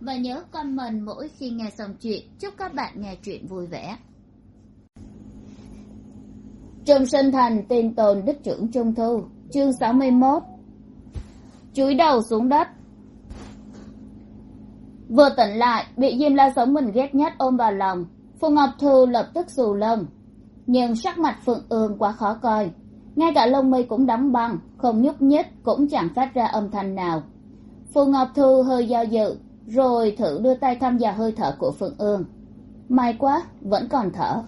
và nhớ comment mỗi khi nghe xong chuyện. Chúc các bạn nghe chuyện vui vẻ. Trường sinh thành tin tồn đích trưởng trung thu, chương sáu mươi mốt. Chúi đầu xuống đất. Vừa tỉnh lại, bị diêm la sống mình ghét nhất ôm vào lòng. Phù ngọc thu lập tức xù lông. Nhưng sắc mặt phượng ương quá khó coi. Ngay cả lông mi cũng đóng băng, không nhúc nhích, cũng chẳng phát ra âm thanh nào. Phù ngọc thu hơi do dự rồi thử đưa tay thăm dò hơi thở của phượng ương. May quá, vẫn còn thở.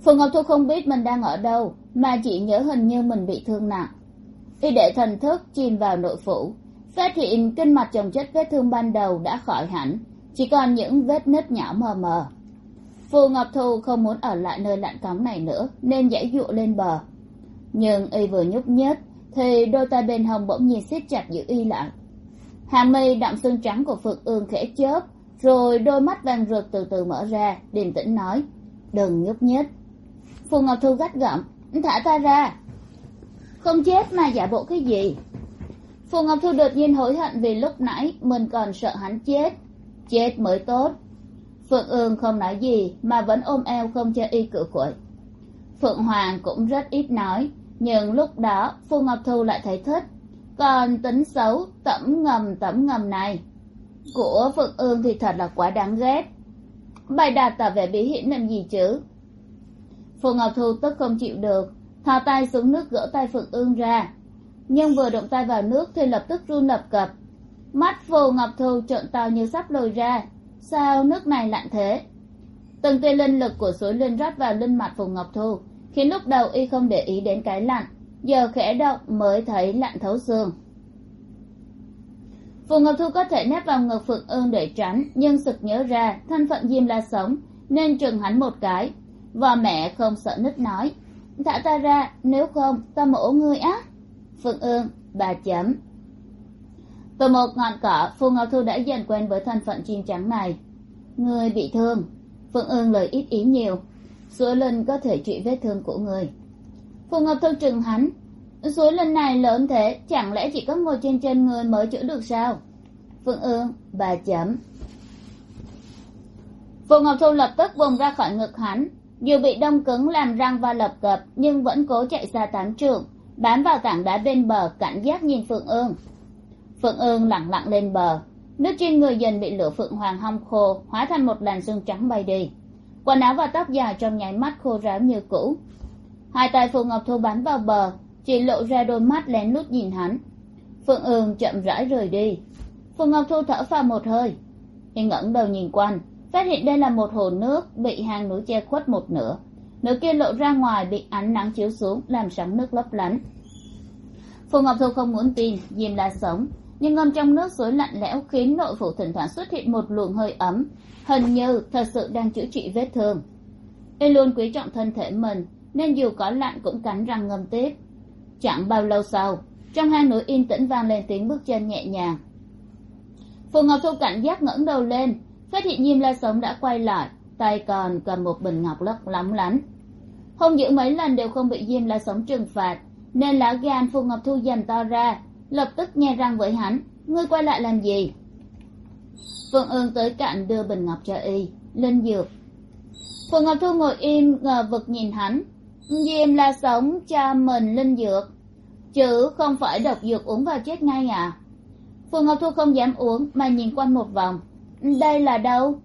Phù ngọc thu không biết mình đang ở đâu, mà chỉ nhớ hình như mình bị thương nặng. Y để thần thức chìm vào nội phủ, phát hiện kinh mạch chồng chất vết thương ban đầu đã khỏi hẳn, chỉ còn những vết nứt nhỏ mờ mờ. Phù ngọc thu không muốn ở lại nơi lạnh cóng này nữa, nên dãy dụ lên bờ. Nhưng y vừa nhúc nhích, thì đôi tay bên hông bỗng nhiên siết chặt giữ y lại hàng mi đậm xương trắng của phượng ương khẽ chớp, rồi đôi mắt vàng rực từ từ mở ra, điềm tĩnh nói, đừng nhúc nhích. Phù ngọc thu gắt gỏng, thả ta ra. Không chết mà giả bộ cái gì? Phù ngọc thu đột nhiên hối hận vì lúc nãy mình còn sợ hắn chết. Chết mới tốt. Phượng ương không nói gì mà vẫn ôm eo không cho y cự quậy. Phượng hoàng cũng rất ít nói, nhưng lúc đó phù ngọc thu lại thấy thích còn tính xấu, tẩm ngầm tẩm ngầm này. Của phượng ương thì thật là quá đáng ghét. Bài đặt tỏ vẻ bí hiểm làm gì chứ? Phù ngọc thu tức không chịu được, thò tay xuống nước gỡ tay phượng ương ra. Nhưng vừa động tay vào nước thì lập tức run lập cập. Mắt phù ngọc thu trợn to như sắp lồi ra. Sao nước này lạnh thế? Từng tia linh lực của suối linh rót vào linh mặt phù ngọc thu, khiến lúc đầu y không để ý đến cái lạnh giờ khẽ động mới thấy lạnh thấu xương. Phù ngọc thu có thể nép vào ngực phượng ương để tránh, nhưng sực nhớ ra thân phận diêm la sống, nên trừng hắn một cái. Và mẹ không sợ nứt nói, thả ta ra, nếu không ta mổ ngươi á. Phượng ương, bà chấm. Từ một ngọn cỏ, phù ngọc thu đã dần quen với thân phận chim trắng này. Người bị thương. Phượng ương lời ít ý nhiều. Sữa linh có thể trị vết thương của người phù ngọc thu trừng hắn. Suối lần này lớn thế, chẳng lẽ chỉ có ngồi trên chân người mới chữa được sao? Phượng ương, bà chấm. Phù ngọc thu lập tức vùng ra khỏi ngực hắn. Dù bị đông cứng làm răng và lập cập, nhưng vẫn cố chạy xa tám trượng bám vào tảng đá bên bờ, cảnh giác nhìn phượng ương. Phượng ương lẳng lặng lên bờ. Nước trên người dần bị lửa phượng hoàng hong khô, hóa thành một làn sương trắng bay đi. Quần áo và tóc dài trong nháy mắt khô ráo như cũ hai tay phù ngọc thu bắn vào bờ, chỉ lộ ra đôi mắt lén lút nhìn hắn. Phượng ương chậm rãi rời đi. Phù ngọc thu thở phào một hơi. Y ngẩng đầu nhìn quanh, phát hiện đây là một hồ nước bị hàng núi che khuất một nửa. Nửa kia lộ ra ngoài bị ánh nắng chiếu xuống, làm sóng nước lấp lánh. Phù ngọc thu không muốn tin diêm la sống. Nhưng ngâm trong nước suối lạnh lẽo khiến nội phủ thỉnh thoảng xuất hiện một luồng hơi ấm. Hình như thật sự đang chữa trị vết thương. Y luôn quý trọng thân thể mình nên dù có lạnh cũng cắn răng ngâm tiếp chẳng bao lâu sau, trong hang núi yên tĩnh vang lên tiếng bước chân nhẹ nhàng. Phù ngọc thu cảnh giác ngẩng đầu lên, phát hiện diêm la sống đã quay lại, tay còn cầm một bình ngọc lấp lóng lánh. Hung dữ mấy lần đều không bị diêm la sống trừng phạt, nên lá gan phù ngọc thu dành to ra, lập tức nghe răng với hắn, ngươi quay lại làm gì? Phương ương tới cạnh đưa bình ngọc cho y lên dược. Phù ngọc thu ngồi im ngờ vực nhìn hắn diêm la sống cho mình linh dược. Chứ không phải độc dược uống vào chết ngay à? Phù ngọc thu không dám uống, mà nhìn quanh một vòng. Đây là đâu?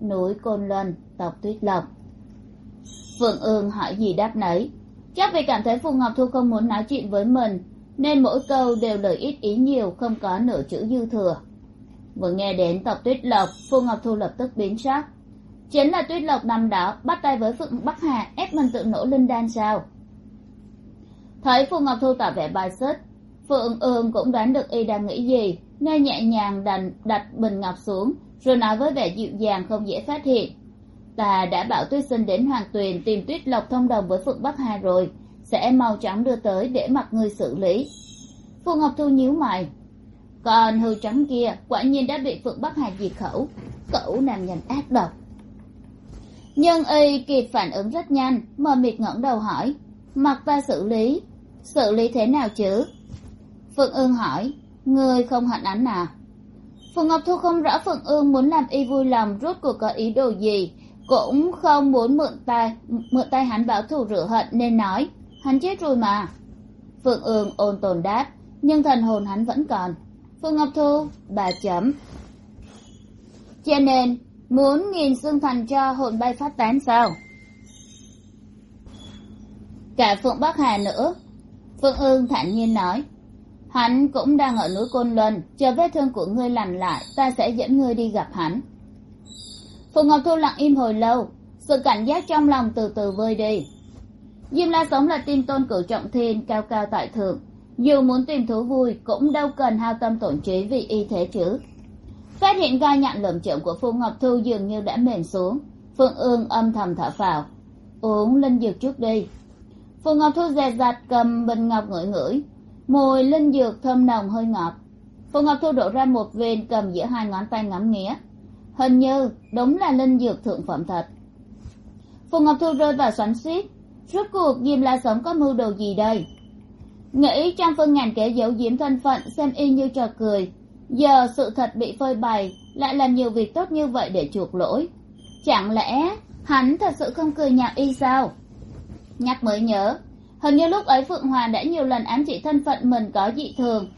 Núi côn luân, tộc tuyết lộc. Phượng ương hỏi gì đáp nấy. Chắc vì cảm thấy phù ngọc thu không muốn nói chuyện với mình, nên mỗi câu đều lời ít ý nhiều, không có nửa chữ dư thừa. Vừa nghe đến tộc tuyết lộc phù ngọc thu lập tức biến sắc chính là tuyết lộc nằm đó bắt tay với phượng bắc hà, ép mình tự nổ linh đan sao? Thấy phù ngọc thu tỏ vẻ bài xích, phượng ương cũng đoán được y đang nghĩ gì nên nhẹ nhàng đành đặt bình ngọc xuống, rồi nói với vẻ dịu dàng không dễ phát hiện. Ta đã bảo tuyết sinh đến hoàng tuyền tìm tuyết lộc thông đồng với phượng bắc hà rồi, sẽ mau chóng đưa tới để mặc người xử lý. Phù ngọc thu nhíu mày. Còn hư trắng kia quả nhiên đã bị phượng bắc hà diệt khẩu cẩu nam nhân ác độc nhưng y kịp phản ứng rất nhanh, mờ mịt ngẩng đầu hỏi. Mặc ta xử lý. Xử lý thế nào chứ? Phượng ương hỏi. Ngươi không hận ánh à? Phù ngọc thu không rõ phượng ương muốn làm y vui lòng, rốt cuộc có ý đồ gì? Cũng không muốn mượn tay mượn tay hắn báo thù rửa hận nên nói, hắn chết rồi mà. Phượng ương ôn tồn đáp, nhưng thần hồn hắn vẫn còn. Phượng ngọc thu, bà chấm. Cho nên muốn nghìn xương thành cho hồn bay phát tán sao? Cả phượng bắc hà nữa. Phượng ương thản nhiên nói, hắn cũng đang ở núi côn luân, chờ vết thương của ngươi lành lại, ta sẽ dẫn ngươi đi gặp hắn. Phượng ngọc thu lặng im hồi lâu, sự cảnh giác trong lòng từ từ vơi đi. Diêm la sống là tin tôn cửu trọng thiên, cao cao tại thượng. Dù muốn tìm thú vui, cũng đâu cần hao tâm tổn trí vì y thế chứ phát hiện gai nhặn lởm chởm của phù ngọc thu dường như đã mềm xuống. Phương ương âm thầm thở phào. Uống linh dược chút đi. Phù ngọc thu dè dặt cầm bình ngọc ngửi ngửi. Mùi linh dược thơm nồng hơi ngọt. Phù ngọc thu đổ ra một viên cầm giữa hai ngón tay ngắm nghía. Hình như đúng là linh dược thượng phẩm thật. Phù ngọc thu rơi vào xoắn suýt rốt cuộc diêm la sống có mưu đồ gì đây? Nghĩ trong phương ngàn kẻ giấu diếm thân phận, xem y như trò cười giờ sự thật bị phơi bày, lại làm nhiều việc tốt như vậy để chuộc lỗi. Chẳng lẽ hắn thật sự không cười nhạo y sao? Nhắc mới nhớ, hình như lúc ấy phượng hoàng đã nhiều lần ám chỉ thân phận mình có dị thường,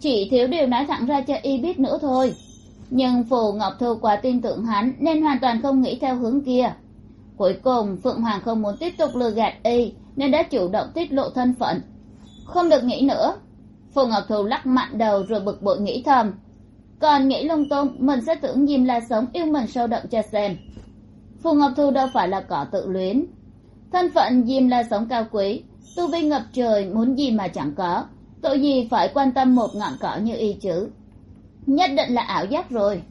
chỉ thiếu điều nói thẳng ra cho y biết nữa thôi. Nhưng phù ngọc thu quá tin tưởng hắn nên hoàn toàn không nghĩ theo hướng kia. Cuối cùng, phượng hoàng không muốn tiếp tục lừa gạt y, nên đã chủ động tiết lộ thân phận. Không được nghĩ nữa. Phù ngọc thu lắc mạnh đầu rồi bực bội nghĩ thầm còn nghĩ lung tung, mình sẽ tưởng diêm la sống yêu mình sâu đậm cho xem. Phù ngọc thu đâu phải là cỏ tự luyến. Thân phận diêm la sống cao quý, tu vi ngập trời muốn gì mà chẳng có. Tội gì phải quan tâm một ngọn cỏ như y chứ nhất định là ảo giác rồi.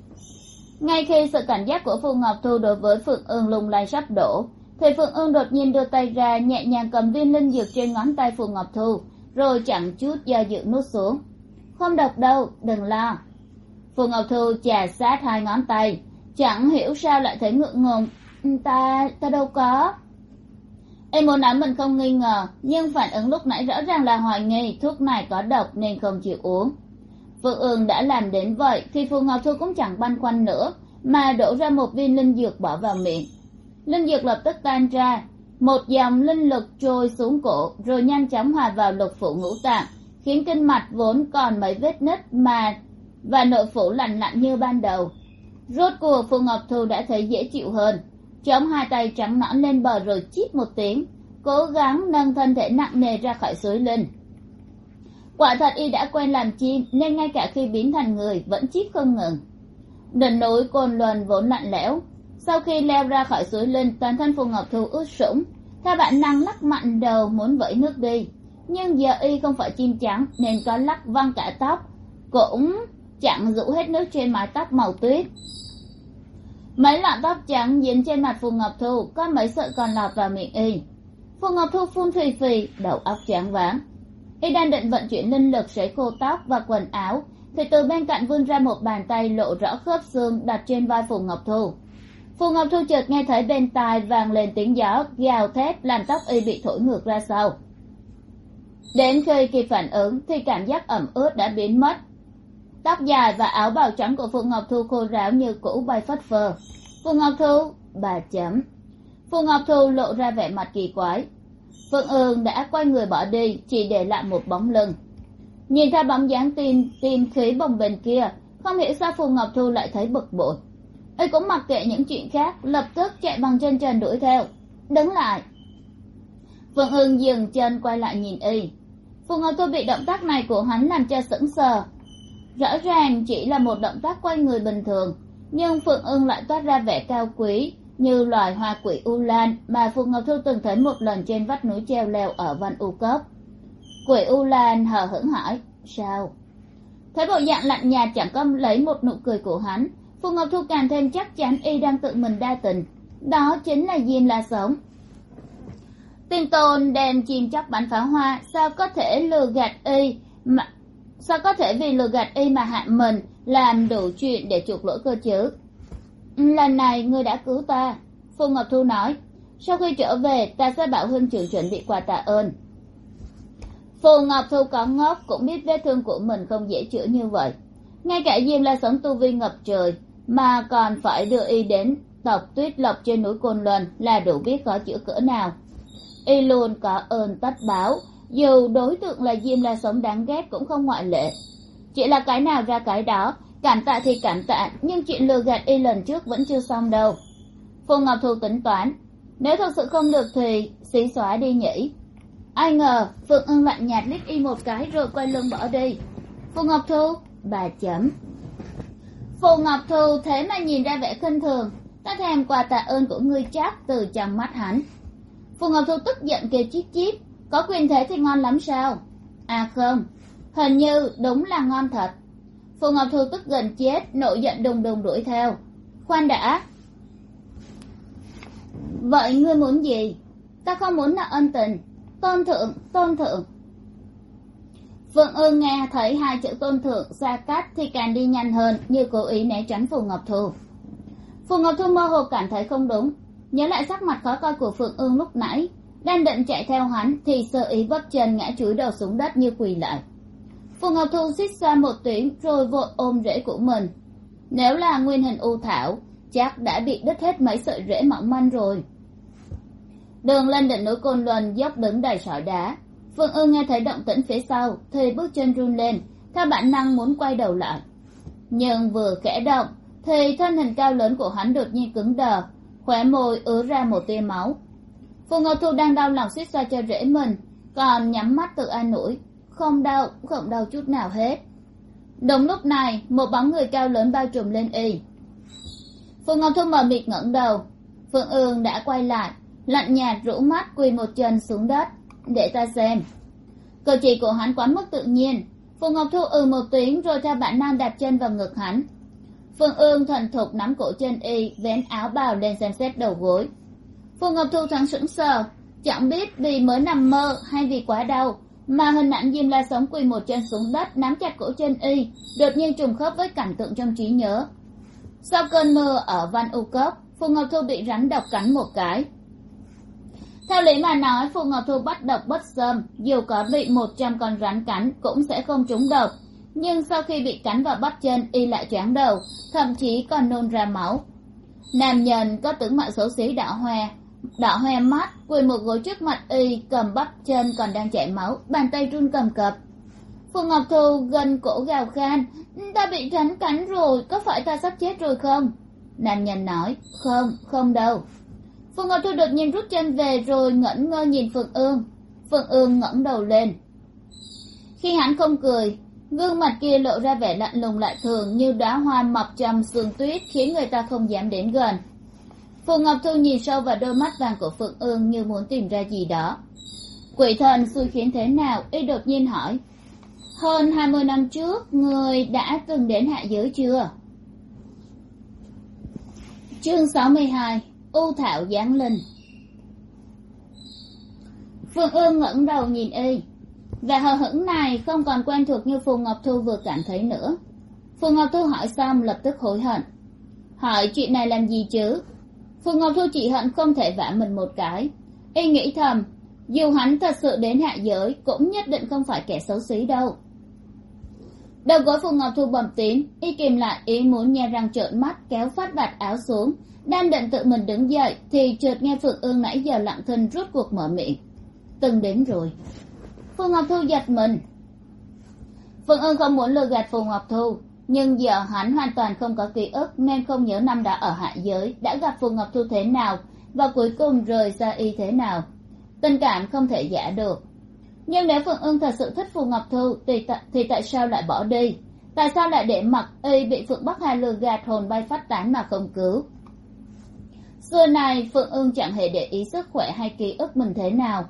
Ngay khi sự cảnh giác của phù ngọc thu đối với phượng ương lung lay sắp đổ, thì phượng ương đột nhiên đưa tay ra nhẹ nhàng cầm viên linh dược trên ngón tay phù ngọc thu, rồi chẳng chút do dự nuốt xuống. Không độc đâu, đừng lo phù ngọc thu chà sát hai ngón tay. Chẳng hiểu sao lại thấy ngượng ngùng. Ta ta đâu có. Em muốn nói mình không nghi ngờ, nhưng phản ứng lúc nãy rõ ràng là hoài nghi, thuốc này có độc nên không chịu uống. Phượng ương đã làm đến vậy thì phù ngọc thu cũng chẳng băn khoăn nữa, mà đổ ra một viên linh dược bỏ vào miệng. Linh dược lập tức tan ra, một dòng linh lực trôi xuống cổ, rồi nhanh chóng hòa vào lục phủ ngũ tạng, khiến kinh mạch vốn còn mấy vết nứt mà và nội phủ lành lặn như ban đầu. Rốt cuộc phù ngọc thu đã thấy dễ chịu hơn. Chống hai tay trắng nõn lên bờ rồi chít một tiếng, cố gắng nâng thân thể nặng nề ra khỏi suối linh quả thật y đã quen làm chim, nên ngay cả khi biến thành người vẫn chít không ngừng. Đỉnh núi cồn luân vốn lạnh lẽo. Sau khi leo ra khỏi suối linh toàn thân phù ngọc thu ướt sũng. Theo bản năng lắc mạnh đầu muốn vẫy nước đi. Nhưng giờ y không phải chim trắng, nên có lắc văng cả tóc. Cũng chẳng rũ hết nước trên mái tóc màu tuyết. Mấy lọn tóc trắng dính trên mặt phù ngọc thu, có mấy sợi còn lọt vào miệng y. Phù ngọc thu phun phì phì, đầu óc trắng váng. Y đang định vận chuyển linh lực sấy khô tóc và quần áo, thì từ bên cạnh vươn ra một bàn tay lộ rõ khớp xương đặt trên vai phù ngọc thu. Phù ngọc thu chợt nghe thấy bên tai vang lên tiếng gió, gào thét, làm tóc y bị thổi ngược ra sau. Đến khi kịp phản ứng, thì cảm giác ẩm ướt đã biến mất tóc dài và áo bào trắng của phù ngọc thu khô ráo như cũ bay phất phơ. Phù ngọc thu, bà chấm. Phù ngọc thu lộ ra vẻ mặt kỳ quái. Phượng ương đã quay người bỏ đi, chỉ để lại một bóng lưng. Nhìn theo bóng dáng tim tim khí bồng bềnh kia, không hiểu sao phù ngọc thu lại thấy bực bội. Ấy cũng mặc kệ những chuyện khác, lập tức chạy bằng chân trần đuổi theo. Đứng lại. Phượng ương dừng chân quay lại nhìn y. Phù ngọc thu bị động tác này của hắn làm cho sững sờ rõ ràng chỉ là một động tác quay người bình thường, nhưng phượng ưng lại toát ra vẻ cao quý, như loài hoa quỷ u lan mà phù ngọc thu từng thấy một lần trên vách núi treo leo ở văn u cốc. Quỷ u lan hờ hững hỏi, sao? Thấy bộ dạng lạnh nhạt chẳng có lấy một nụ cười của hắn phù ngọc thu càng thêm chắc chắn y đang tự mình đa tình. Đó chính là diêm la sống. Tiên tôn đem chim chóc bắn pháo hoa, sao có thể lừa gạt y mà sao có thể vì lừa gạt y mà hại mình, làm đủ chuyện để chuộc lỗi cơ chứ? Lần này ngươi đã cứu ta phù ngọc thu nói. Sau khi trở về, ta sẽ bảo huynh trưởng chuẩn bị quà tạ ơn. Phù ngọc thu có ngốc cũng biết vết thương của mình không dễ chữa như vậy. Ngay cả diêm la sống tu vi ngập trời mà còn phải đưa y đến tộc tuyết lộc trên núi côn luân là đủ biết khó chữa cỡ nào. Y luôn có ơn tất báo dù đối tượng là diêm la sống đáng ghét cũng không ngoại lệ. Chỉ là cái nào ra cái đó, cảm tạ thì cảm tạ, nhưng chuyện lừa gạt y lần trước vẫn chưa xong đâu. Phù ngọc thu tính toán, nếu thật sự không được thì xí xóa đi nhỉ. Ai ngờ, phượng ưng lạnh nhạt liếc y một cái rồi quay lưng bỏ đi. Phù ngọc thu, bà chấm. Phù ngọc thu thế mà nhìn ra vẻ khinh thường, ta thèm quà tạ ơn của ngươi chắc từ trong mắt hắn. Phù ngọc thu tức giận kêu chít chít có quyền thế thì ngon lắm sao? À không, hình như đúng là ngon thật. Phù ngọc thu tức gần chết, nổi giận đùng đùng đuổi theo. Khoan đã. Vậy ngươi muốn gì? Ta không muốn là ân tình. Tôn thượng tôn thượng. Phượng ương nghe thấy hai chữ tôn thượng xa cách thì càng đi nhanh hơn như cố ý né tránh phù ngọc thu. Phù ngọc thu mơ hồ cảm thấy không đúng, nhớ lại sắc mặt khó coi của phượng ương lúc nãy đang định chạy theo hắn thì sơ ý vấp chân ngã chúi đầu xuống đất như quỳ lại. Phù ngọc thu xích xoa một tiếng rồi vội ôm rễ của mình. Nếu là nguyên hình u thảo, chắc đã bị đứt hết mấy sợi rễ mỏng manh rồi. Đường lên đỉnh núi côn luân dốc đứng đầy sỏi đá. Phương ương nghe thấy động tĩnh phía sau, thì bước chân run lên, theo bản năng muốn quay đầu lại. Nhưng vừa khẽ động, thì thân hình cao lớn của hắn đột nhiên cứng đờ, khóe môi ứa ra một tia máu phù ngọc thu đang đau lòng suýt xoa cho rễ mình, còn nhắm mắt tự an ủi, không đau không đau chút nào hết. Đúng lúc này, một bóng người cao lớn bao trùm lên y. Phù ngọc thu mờ mịt ngẩng đầu. Phương ương đã quay lại, lạnh nhạt rũ mắt quỳ một chân xuống đất, để ta xem. Cử chỉ của hắn quá mức tự nhiên. Phù ngọc thu ừ một tiếng rồi theo bản năng đặt chân vào ngực hắn. Phương ương thuần thục nắm cổ chân y, vén áo bào lên xem xét đầu gối phù ngọc thu thoáng sững sờ, chẳng biết vì mới nằm mơ hay vì quá đau, mà hình ảnh diêm la sống quỳ một chân xuống đất nắm chặt cổ chân y, đột nhiên trùng khớp với cảnh tượng trong trí nhớ. Sau cơn mưa ở văn u cốc, phù ngọc thu bị rắn độc cắn một cái. Theo lý mà nói, phù ngọc thu bắt độc bất sơm dù có bị một trăm con rắn cắn cũng sẽ không trúng độc. Nhưng sau khi bị cắn vào bắp chân, y lại choáng đầu, thậm chí còn nôn ra máu. Nam nhân có tướng mạo xấu xí đạo hoa đỏ hoe mắt quỳ một gối trước mặt y, cầm bắp chân còn đang chảy máu, bàn tay run cầm cập. Phù ngọc thu gần cổ gào khan, ta bị rắn cắn rồi, có phải ta sắp chết rồi không? Nam nhân nói, không không đâu. Phù ngọc thu đột nhiên rút chân về rồi ngẩn ngơ nhìn phượng ương. Phượng ương ngẩng đầu lên. Khi hắn không cười, gương mặt kia lộ ra vẻ lạnh lùng lại thường như đóa hoa mọc trong sương tuyết khiến người ta không dám đến gần phù ngọc thu nhìn sâu vào đôi mắt vàng của phượng ương như muốn tìm ra gì đó. Quỷ thần xui khiến thế nào? Y đột nhiên hỏi. Hơn hai mươi năm trước, người đã từng đến hạ giới chưa? Chương sáu mươi hai, u thảo giáng linh. Phương ương ngẩng đầu nhìn y, và hờ hững này không còn quen thuộc như phù ngọc thu vừa cảm thấy nữa. Phù ngọc thu hỏi xong lập tức hối hận. Hỏi, chuyện này làm gì chứ? Phùng ngọc thu chỉ hận không thể vả mình một cái. Y nghĩ thầm, dù hắn thật sự đến hạ giới, cũng nhất định không phải kẻ xấu xí đâu. Đầu gối phù ngọc thu bầm tím, y kìm lại ý muốn nhe răng trợn mắt, kéo phát vạt áo xuống. Đang định tự mình đứng dậy, thì chợt nghe phượng ương nãy giờ lặng thinh rút cuộc mở miệng. Từng đến rồi. Phù ngọc thu giật mình. Phượng ương không muốn lừa gạt phù ngọc thu nhưng giờ hắn hoàn toàn không có ký ức nên không nhớ năm đã ở hạ giới đã gặp phù ngọc thu thế nào và cuối cùng rời xa y thế nào. Tình cảm không thể giả được. Nhưng nếu phượng ương thật sự thích phù ngọc thu thì, thì tại sao lại bỏ đi? Tại sao lại để mặc y bị phượng bắc hà lừa gạt hồn bay phát tán mà không cứu? Xưa này phượng ương chẳng hề để ý sức khỏe hay ký ức mình thế nào.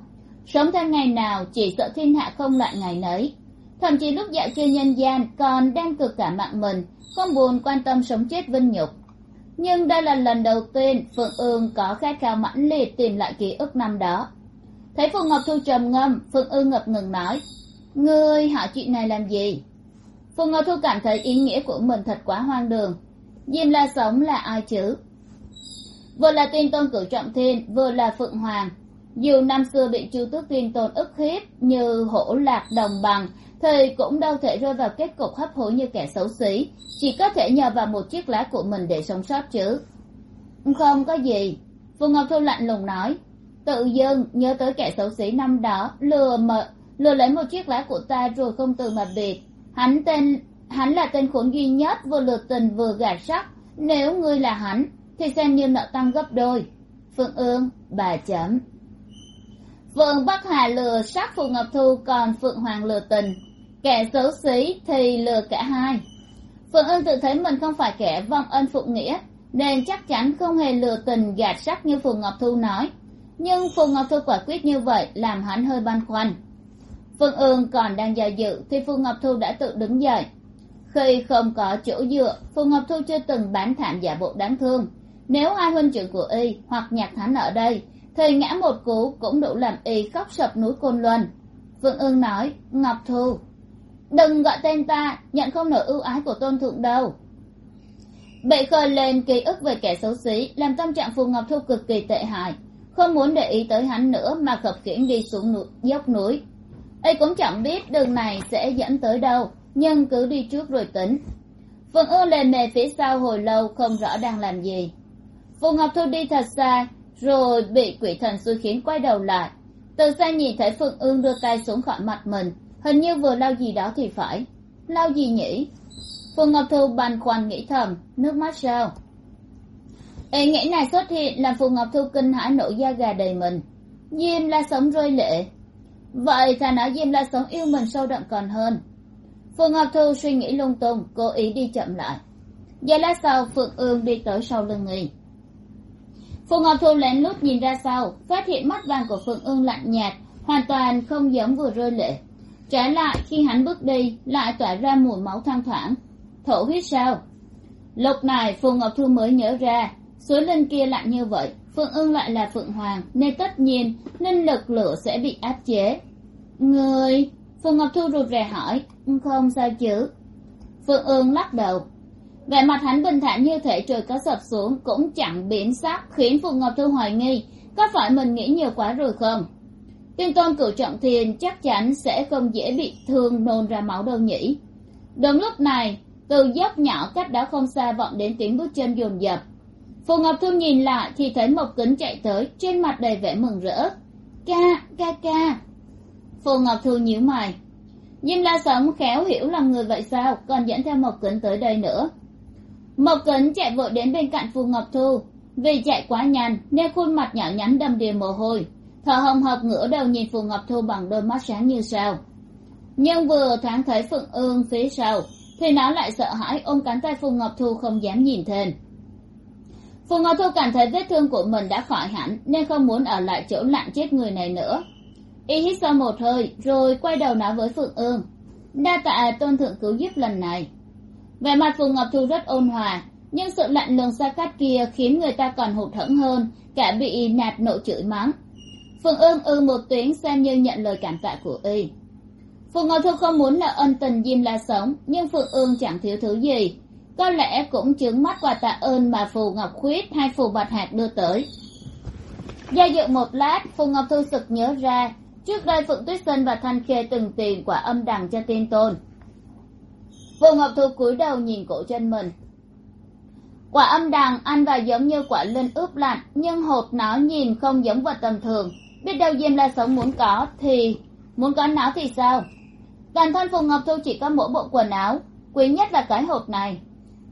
Sống theo ngày nào chỉ sợ thiên hạ không lại ngày nấy thậm chí lúc dạo chơi nhân gian còn đang cực cả mạng mình, không buồn quan tâm sống chết vinh nhục. Nhưng đây là lần đầu tiên phượng ương có khát khao mãnh liệt tìm lại ký ức năm đó. Thấy phù ngọc thu trầm ngâm, phượng ương ngập ngừng nói, ngươi hỏi chuyện này làm gì? Phù ngọc thu cảm thấy ý nghĩa của mình thật quá hoang đường. Diêm la sống là ai chứ? Vừa là tuyên tôn cử trọng thiên, vừa là phượng hoàng. Dù năm xưa bị chu tước tuyên tôn ức hiếp như hổ lạc đồng bằng thì cũng đâu thể rơi vào kết cục hấp hối như kẻ xấu xí. Chỉ có thể nhờ vào một chiếc lá của mình để sống sót chứ. Không có gì. Phù ngọc thu lạnh lùng nói. Tự dưng, nhớ tới kẻ xấu xí năm đó, lừa mờ lừa lấy một chiếc lá của ta rồi không từ mà biệt. Hắn tên, hắn là tên khốn duy nhất vừa lừa tình vừa gạt sắc nếu ngươi là hắn, thì xem như nợ tăng gấp đôi. Phương ương, bà chấm. Phượng bắc hà lừa sắc phù ngọc thu, còn phượng hoàng lừa tình kẻ xấu xí thì lừa cả hai. Phượng ương tự thấy mình không phải kẻ vong ân phụ nghĩa, nên chắc chắn không hề lừa tình gạt sắc như phù ngọc thu nói. Nhưng phù ngọc thu quả quyết như vậy làm hắn hơi băn khoăn. Phương ương còn đang do dự thì phù ngọc thu đã tự đứng dậy. Khi không có chỗ dựa phù ngọc thu chưa từng bán thảm giả bộ đáng thương. Nếu hai huynh trưởng của y hoặc nhạc thánh ở đây, thì ngã một cú cũng đủ làm y khóc sập núi côn luân. Phương ương nói, ngọc thu đừng gọi tên ta nhận không nổi ưu ái của tôn thượng đâu. Bệ khơi lên ký ức về kẻ xấu xí làm tâm trạng phù ngọc thu cực kỳ tệ hại. Không muốn để ý tới hắn nữa mà khập khiễng đi xuống núi, dốc núi. Ấy cũng chẳng biết đường này sẽ dẫn tới đâu nhưng cứ đi trước rồi tính. Phượng ương lề mề phía sau hồi lâu không rõ đang làm gì. Phù ngọc thu đi thật xa rồi bị quỷ thần xui khiến quay đầu lại. Từ xa nhìn thấy phượng ương đưa tay xuống khỏi mặt mình hình như vừa lau gì đó thì phải. Lau gì nhỉ? Phù ngọc thu băn khoăn nghĩ thầm, nước mắt sao? Ý nghĩ này xuất hiện làm phù ngọc thu kinh hãi nổi da gà đầy mình. Diêm la sống rơi lệ. Vậy thà nói diêm la sống yêu mình sâu đậm còn hơn. Phù ngọc thu suy nghĩ lung tung, cố ý đi chậm lại. Giây lát sau, phượng ương đi tới sau lưng y phù ngọc thu lén lút nhìn ra sau, phát hiện mắt vàng của phượng ương lạnh nhạt, hoàn toàn không giống vừa rơi lệ trái lại khi hắn bước đi, lại tỏa ra mùi máu thoang thoảng. Thổ huyết sao? Lúc này phù ngọc thu mới nhớ ra suối linh kia lại như vậy phượng ương lại là phượng hoàng, nên tất nhiên, linh lực lửa sẽ bị áp chế. Người, phù ngọc thu rụt rè hỏi, không sao chứ? Phượng ương lắc đầu. Vẻ mặt hắn bình thản như thể trời có sập xuống, cũng chẳng biến sắc, khiến phù ngọc thu hoài nghi, có phải mình nghĩ nhiều quá rồi không? Tiên tôn cửu trọng thiền chắc chắn sẽ không dễ bị thương nôn ra máu đâu nhỉ. Đúng lúc này, từ dốc nhỏ cách đó không xa vọng đến tiếng bước chân dồn dập. Phù ngọc thu nhìn lại thì thấy mộc kính chạy tới, trên mặt đầy vẻ mừng rỡ. Ca ca ca. Phù ngọc thu nhíu mày. Diêm la sống khéo hiểu lòng người vậy sao? Còn dẫn theo mộc kính tới đây nữa. Mộc kính chạy vội đến bên cạnh phù ngọc thu. Vì chạy quá nhanh, nên khuôn mặt nhỏ nhắn đầm đìa mồ hôi thở hồng hộc ngửa đầu nhìn phù ngọc thu bằng đôi mắt sáng như sao. Nhưng vừa thoáng thấy phượng ương phía sau, thì nó lại sợ hãi ôm cánh tay phù ngọc thu không dám nhìn thêm. Phù ngọc thu cảm thấy vết thương của mình đã khỏi hẳn, nên không muốn ở lại chỗ lặn chết người này nữa. Y hít sâu một hơi, rồi quay đầu nói với phượng ương, đa tạ tôn thượng cứu giúp lần này. Vẻ mặt phù ngọc thu rất ôn hòa, nhưng sự lạnh lùng xa cách kia khiến người ta còn hụt hẫng hơn, cả bị nạt nộ chửi mắng phượng ương ư một tiếng xem như nhận lời cảm tạ của y. Phù ngọc thu không muốn nợ ân tình diêm la sống, nhưng phượng ương chẳng thiếu thứ gì. Có lẽ cũng chứng mắt quà tạ ơn mà phù ngọc khuyết hay phù bạch hạt đưa tới. Do dự một lát, phù ngọc thu sực nhớ ra, trước đây phượng tuyết Sơn và thanh khê từng tìm quả âm đằng cho tiên tôn. Phù ngọc thu cúi đầu nhìn cổ chân mình. Quả âm đằng ăn vào giống như quả linh ướp lạnh, nhưng hột nó nhìn không giống vật tầm thường biết đâu diêm la sống muốn có thì, muốn có nó thì sao? Toàn thân phù ngọc thu chỉ có mỗi bộ quần áo, quý nhất là cái hột này.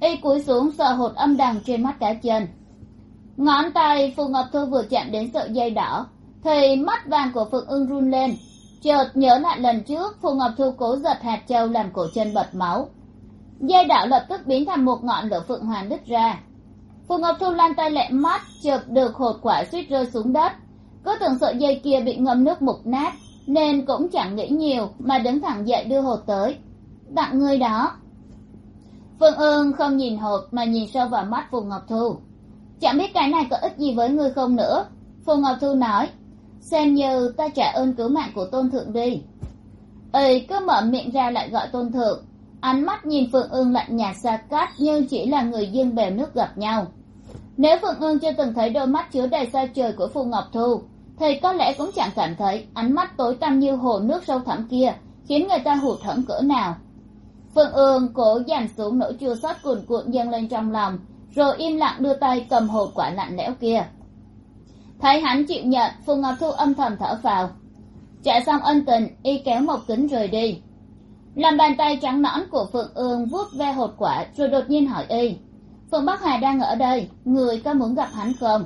Y cúi xuống sợ hột âm đằng trên mắt cá chân. Ngón tay phù ngọc thu vừa chạm đến sợi dây đỏ, thì mắt vàng của phượng ưng run lên. Chợt nhớ lại lần trước phù ngọc thu cố giật hạt châu làm cổ chân bật máu. Dây đỏ lập tức biến thành một ngọn lửa phượng hoàng đứt ra. Phù ngọc thu lan tay lẹ mắt chợp được hột quả suýt rơi xuống đất cứ tưởng sợi dây kia bị ngâm nước mục nát, nên cũng chẳng nghĩ nhiều mà đứng thẳng dậy đưa hộp tới. Tặng ngươi đó. Phương ương không nhìn hộp mà nhìn sâu vào mắt phù ngọc thu. Chẳng biết cái này có ích gì với ngươi không nữa? Phù ngọc thu nói, xem như ta trả ơn cứu mạng của tôn thượng đi. Ây cứ mở miệng ra lại gọi tôn thượng. Ánh mắt nhìn phượng ương lạnh nhạt xa cát như chỉ là người dương bèo nước gặp nhau. Nếu phượng ương chưa từng thấy đôi mắt chứa đầy sao trời của phù ngọc thu thì có lẽ cũng chẳng cảm thấy ánh mắt tối tăm như hồ nước sâu thẳm kia, khiến người ta hụt hẫng cỡ nào. Phượng ương cố giảm xuống nỗi chua xót cuồn cuộn dâng lên trong lòng, rồi im lặng đưa tay cầm hột quả lạnh lẽo kia. Thấy hắn chịu nhận phù ngọc thu âm thầm thở vào trả xong ân tình, y kéo một kính rời đi. Làm bàn tay trắng nõn của phượng ương vuốt ve hột quả rồi đột nhiên hỏi y phượng bắc hà đang ở đây, người có muốn gặp hắn không?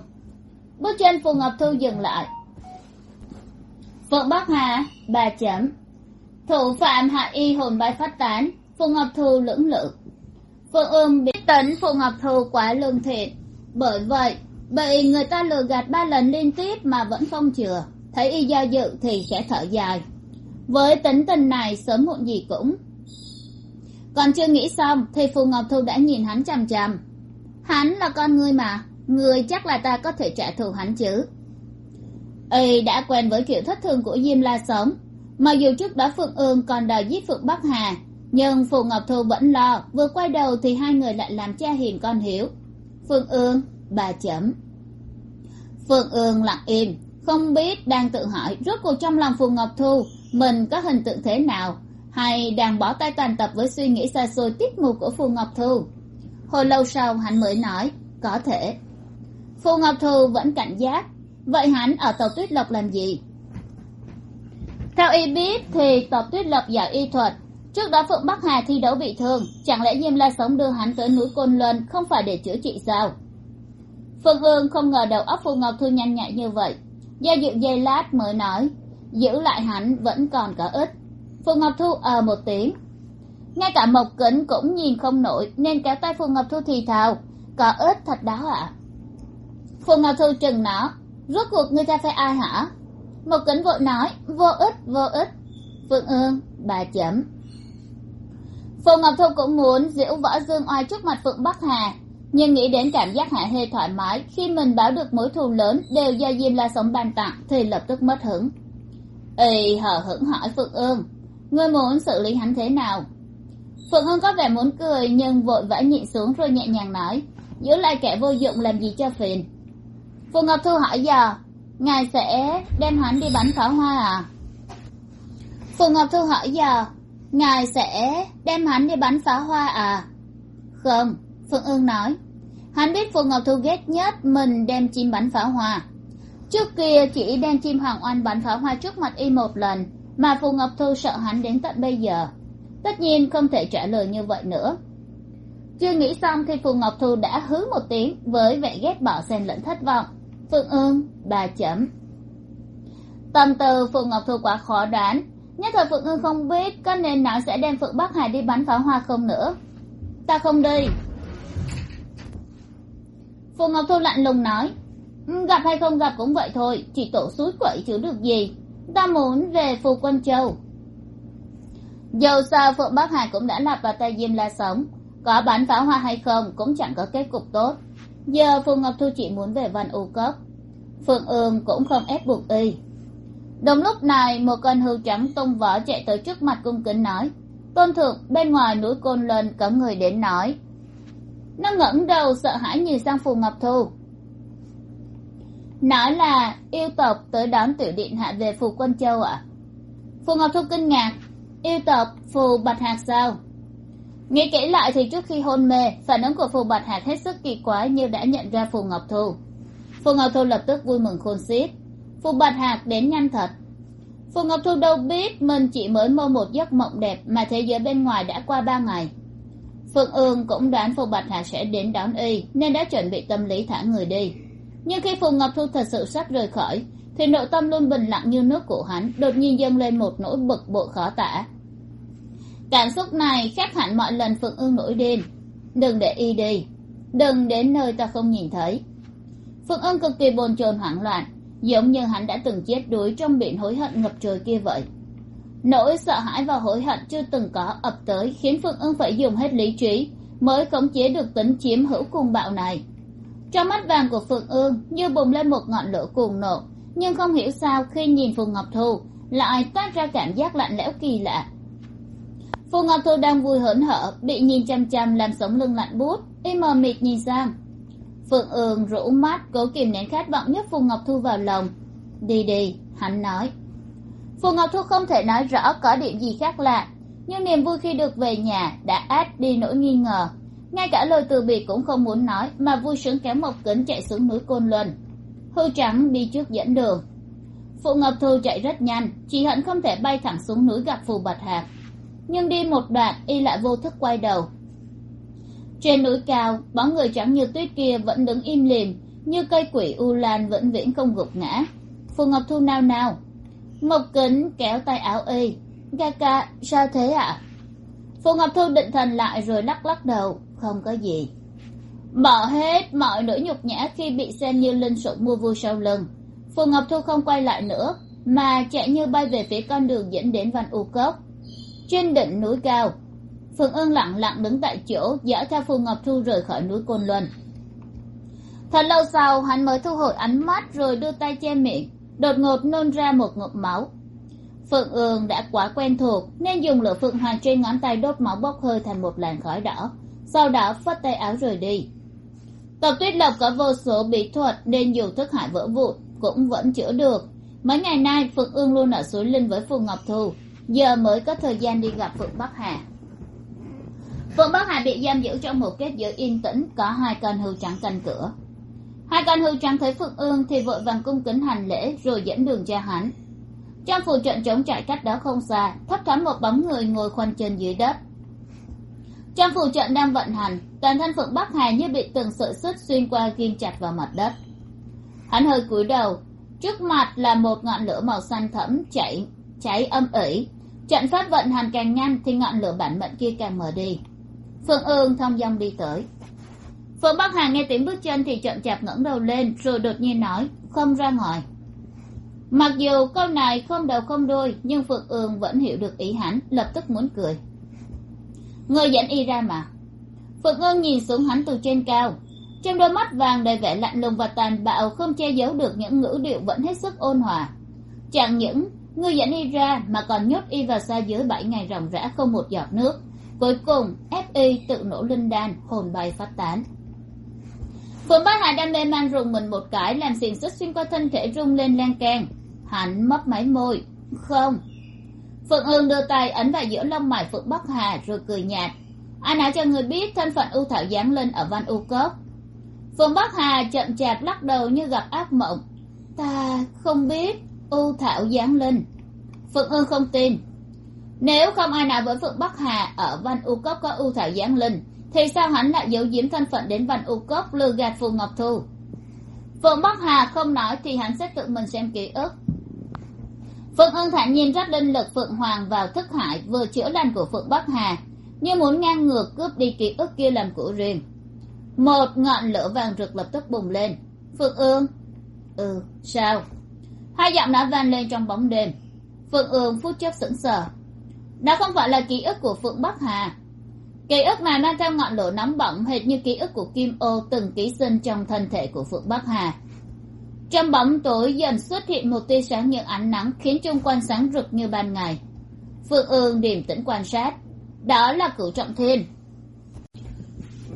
Bước chân phù ngọc thu dừng lại phượng bắc hà, bà chấm thủ phạm hạ y hồn bay phát tán, phù ngọc thu lưỡng lự. Phượng ương biết tấn phù ngọc thu quá lương thiện. Bởi vậy, bị người ta lừa gạt ba lần liên tiếp mà vẫn không chừa. Thấy y do dự thì sẽ thở dài. Với tính tình này sớm muộn gì cũng. Còn chưa nghĩ xong thì phù ngọc thu đã nhìn hắn chằm chằm. Hắn là con ngươi mà, người chắc là ta có thể trả thù hắn chứ y đã quen với kiểu thất thường của diêm la sống mặc dù trước đó phượng ương còn đòi giết phượng bắc hà, nhưng phù ngọc thu vẫn lo, vừa quay đầu thì hai người lại làm cha hiền con hiểu. Phượng ương, bà chấm. Phượng ương lặng im, không biết đang tự hỏi, rốt cuộc trong lòng phù ngọc thu mình có hình tượng thế nào? Hay đang bỏ tay toàn tập với suy nghĩ xa xôi tiết mục của phù ngọc thu hồi lâu sau, hắn mới nói, có thể. Phù ngọc thu vẫn cảnh giác vậy hắn ở tàu tuyết lộc làm gì? Theo y biết thì tàu tuyết lộc giỏi y thuật. Trước đó phượng bắc hà thi đấu bị thương, chẳng lẽ diêm la sống đưa hắn tới núi côn luân không phải để chữa trị sao? Phương hương không ngờ đầu óc phù ngọc thu nhanh nhạy như vậy. Do dự giây lát mới nói, giữ lại hắn vẫn còn có ích. Phù ngọc thu ờ một tiếng. Ngay cả mộc kính cũng nhìn không nổi, nên kéo tay phù ngọc thu thì thào, có ích thật đó ạ. À? phù ngọc thu chừng nó rốt cuộc người ta phải ai hả? Mộc kính vội nói, vô ích vô ích. Phương ương, bà chấm phù ngọc thu cũng muốn diễu võ dương oai trước mặt phượng bắc hà, nhưng nghĩ đến cảm giác hạ hê thoải mái, khi mình báo được mối thù lớn đều do diêm la sống ban tặng thì lập tức mất hứng. Ì hờ hững hỏi phượng ương, ngươi muốn xử lý hắn thế nào? Phượng ương có vẻ muốn cười nhưng vội vã nhịn xuống rồi nhẹ nhàng nói, giữ lại kẻ vô dụng làm gì cho phiền phù ngọc thu hỏi giờ, ngài sẽ đem hắn đi bắn pháo hoa à? Phù ngọc thu hỏi giờ, ngài sẽ đem hắn đi bắn pháo hoa à? Không, phương ương nói. Hắn biết phù ngọc thu ghét nhất mình đem chim bắn pháo hoa. Trước kia chỉ đem chim hoàng oanh bắn pháo hoa trước mặt y một lần, mà phù ngọc thu sợ hắn đến tận bây giờ. Tất nhiên không thể trả lời như vậy nữa. Chưa nghĩ xong thì phù ngọc thu đã hứ một tiếng với vẻ ghét bỏ xen lẫn thất vọng phương ương, bà chấm tâm từ Phượng ngọc thu quá khó đoán. Nhất thời phượng ương không biết có nên nói sẽ đem phượng bắc hải đi bắn pháo hoa không nữa. Ta không đi. Phượng ngọc thu lạnh lùng nói gặp hay không gặp cũng vậy thôi, chỉ tổ suối quậy chứ được gì. Ta muốn về phù quân châu. Dù sao phượng bắc hải cũng đã lặp vào tay diêm la sống, có bắn pháo hoa hay không cũng chẳng có kết cục tốt giờ phù ngọc thu chỉ muốn về văn u cốc. Phượng ương cũng không ép buộc y. Đồng lúc này, một con hươu trắng tung vỏ chạy tới trước mặt cung kính nói, tôn thượng, bên ngoài núi côn luân có người đến nói. Nó ngẩng đầu sợ hãi nhìn sang phù ngọc thu. Nói là yêu tộc tới đón tiểu điện hạ về phù quân châu ạ. À? phù ngọc thu kinh ngạc, yêu tộc phù bạch hạc sao? Nghĩ kỹ lại thì trước khi hôn mê, phản ứng của phù bạch hạc hết sức kỳ quái như đã nhận ra phù ngọc thu. Phù ngọc thu lập tức vui mừng khôn xiết. Phù bạch hạc đến nhanh thật. Phù ngọc thu đâu biết mình chỉ mới mơ một giấc mộng đẹp mà thế giới bên ngoài đã qua ba ngày. Phượng ương cũng đoán phù bạch hạc sẽ đến đón y, nên đã chuẩn bị tâm lý thả người đi. Nhưng khi phù ngọc thu thật sự sắp rời khỏi, thì nội tâm luôn bình lặng như nước của hắn đột nhiên dâng lên một nỗi bực bội khó tả cảm xúc này khác hẳn mọi lần phượng ương nổi điên đừng để y đi. Đừng đến nơi ta không nhìn thấy. Phượng ương cực kỳ bồn chồn hoảng loạn, giống như hắn đã từng chết đuối trong biển hối hận ngập trời kia vậy. Nỗi sợ hãi và hối hận chưa từng có ập tới khiến phương ưng phải dùng hết lý trí mới khống chế được tính chiếm hữu cung bạo này. Trong mắt vàng của phượng ương như bùng lên một ngọn lửa cuồng nộ, nhưng không hiểu sao khi nhìn phùng ngọc thu lại toát ra cảm giác lạnh lẽo kỳ lạ phù ngọc thu đang vui hớn hở, bị nhìn chăm chăm làm sống lưng lạnh bút y mờ mịt nhìn sang. Phượng ương rũ mắt, cố kìm nén khát vọng nhấc phù ngọc thu vào lòng. Đi đi, hắn nói. Phù ngọc thu không thể nói rõ có điểm gì khác lạ, nhưng niềm vui khi được về nhà đã át đi nỗi nghi ngờ. Ngay cả lời từ biệt cũng không muốn nói, mà vui sướng kéo một kính chạy xuống núi côn luân. Hư trắng đi trước dẫn đường. Phụ ngọc thu chạy rất nhanh, chỉ hận không thể bay thẳng xuống núi gặp phù bạch hạc nhưng đi một đoạn y lại vô thức quay đầu. Trên núi cao, bóng người trắng như tuyết kia vẫn đứng im lìm, như cây quỷ u lan vĩnh viễn không gục ngã. Phù ngọc thu nao nao, mộc kính kéo tay áo y. Ca ca, sao thế ạ? À? phù ngọc thu định thần lại rồi lắc lắc đầu, không có gì. Bỏ hết mọi nỗi nhục nhã khi bị xem như linh sủng mua vui sau lưng. Phù ngọc thu không quay lại nữa, mà chạy như bay về phía con đường dẫn đến văn u cốc trên đỉnh núi cao. Phượng ương lặng lặng đứng tại chỗ, dõi theo phù ngọc thu rời khỏi núi côn luân. Thật lâu sau, hắn mới thu hồi ánh mắt rồi đưa tay che miệng, đột ngột nôn ra một ngụm máu. Phượng ương đã quá quen thuộc, nên dùng lửa phượng hoàng trên ngón tay đốt máu bốc hơi thành một làn khói đỏ, sau đó phất tay áo rời đi. Tộc tuyết lộc có vô số bí thuật nên dù thức hại vỡ vụn cũng vẫn chữa được. Mấy ngày nay, phượng ương luôn ở suối linh với phù ngọc thu giờ mới có thời gian đi gặp phượng bắc hà. Phượng bắc hà bị giam giữ trong một kết giới yên tĩnh, có hai con hưu trắng canh cửa. Hai con hưu trắng thấy phượng ương thì vội vàng cung kính hành lễ rồi dẫn đường cho hắn. Trong phù trận chống chạy cách đó không xa, thấp thoáng một bóng người ngồi khoanh chân dưới đất. Trong phù trận đang vận hành, toàn thân phượng bắc hà như bị từng sợi xích xuyên qua ghim chặt vào mặt đất. Hắn hơi cúi đầu, trước mặt là một ngọn lửa màu xanh thẫm chảy, cháy âm ỉ trận pháp vận hành càng nhanh thì ngọn lửa bản mệnh kia càng mở đi. Phương ương thông dong đi tới. Phượng bắc hà nghe tiếng bước chân thì chậm chạp ngẩng đầu lên, rồi đột nhiên nói, không ra ngoài. Mặc dù câu này không đầu không đuôi, nhưng phượng ương vẫn hiểu được ý hắn, lập tức muốn cười. Người dẫn y ra mà. Phượng ương nhìn xuống hắn từ trên cao. Trong đôi mắt vàng đầy vẻ lạnh lùng và tàn bạo không che giấu được những ngữ điệu vẫn hết sức ôn hòa. Chẳng những người dẫn y ra mà còn nhốt y vào xa dưới bảy ngày ròng rã không một giọt nước. Cuối cùng ép y tự nổ linh đan, hồn bay phát tán. Phượng bá hải đam mê man rùng mình một cái, làm xiềng xích xuyên qua thân thể rung lên lan can. Hắn mấp máy môi. Không. Phượng ương đưa tay ấn vào giữa lông mày phượng bắc hà rồi cười nhạt. Ai nói cho người biết thân phận ưu thảo giáng lên ở văn u cốc phượng bắc hà chậm chạp lắc đầu như gặp ác mộng. Ta không biết. U thảo giáng linh phượng ương không tin. Nếu không ai nào với phượng bắc hà ở văn u cốc có U thảo giáng linh thì sao hắn lại giấu giếm thân phận đến văn u cốc lừa gạt phù ngọc thu? Phượng bắc hà không nói thì hắn sẽ tự mình xem ký ức. Phượng ương thản nhiên rót linh lực phượng hoàng vào thức hải vừa chữa lành của phượng bắc hà, như muốn ngang ngược cướp đi ký ức kia làm của riêng. Một ngọn lửa vàng rực lập tức bùng lên. Phượng ương ừ sao? Hai giọng nói vang lên trong bóng đêm. Phượng ương phút chốc sững sờ. Đó không phải là ký ức của phượng bắc hà. Ký ức này mang theo ngọn lửa nóng bỏng hệt như ký ức của kim ô từng ký sinh trong thân thể của phượng bắc hà. Trong bóng tối dần xuất hiện một tia sáng những ánh nắng khiến chung quanh sáng rực như ban ngày. Phượng ương điềm tĩnh quan sát. Đó là cửu trọng thiên.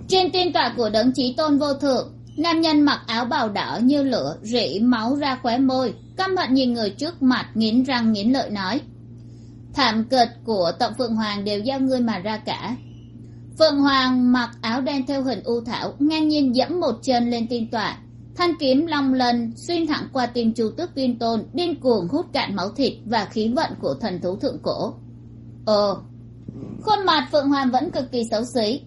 Trên tiên tọa của đấng trí tôn vô thượng, nam nhân mặc áo bào đỏ như lửa rỉ máu ra khóe môi căm hận nhìn người trước mặt nghiến răng nghiến lợi nói, thảm kịch của tộc phượng hoàng đều do ngươi mà ra cả. Phượng hoàng mặc áo đen theo hình u thảo, ngang nhiên dẫm một chân lên tiên tọa thanh kiếm long lần xuyên thẳng qua tim chu tước tuyên tôn, điên cuồng hút cạn máu thịt và khí vận của thần thú thượng cổ. Ồ, khuôn mặt phượng hoàng vẫn cực kỳ xấu xí.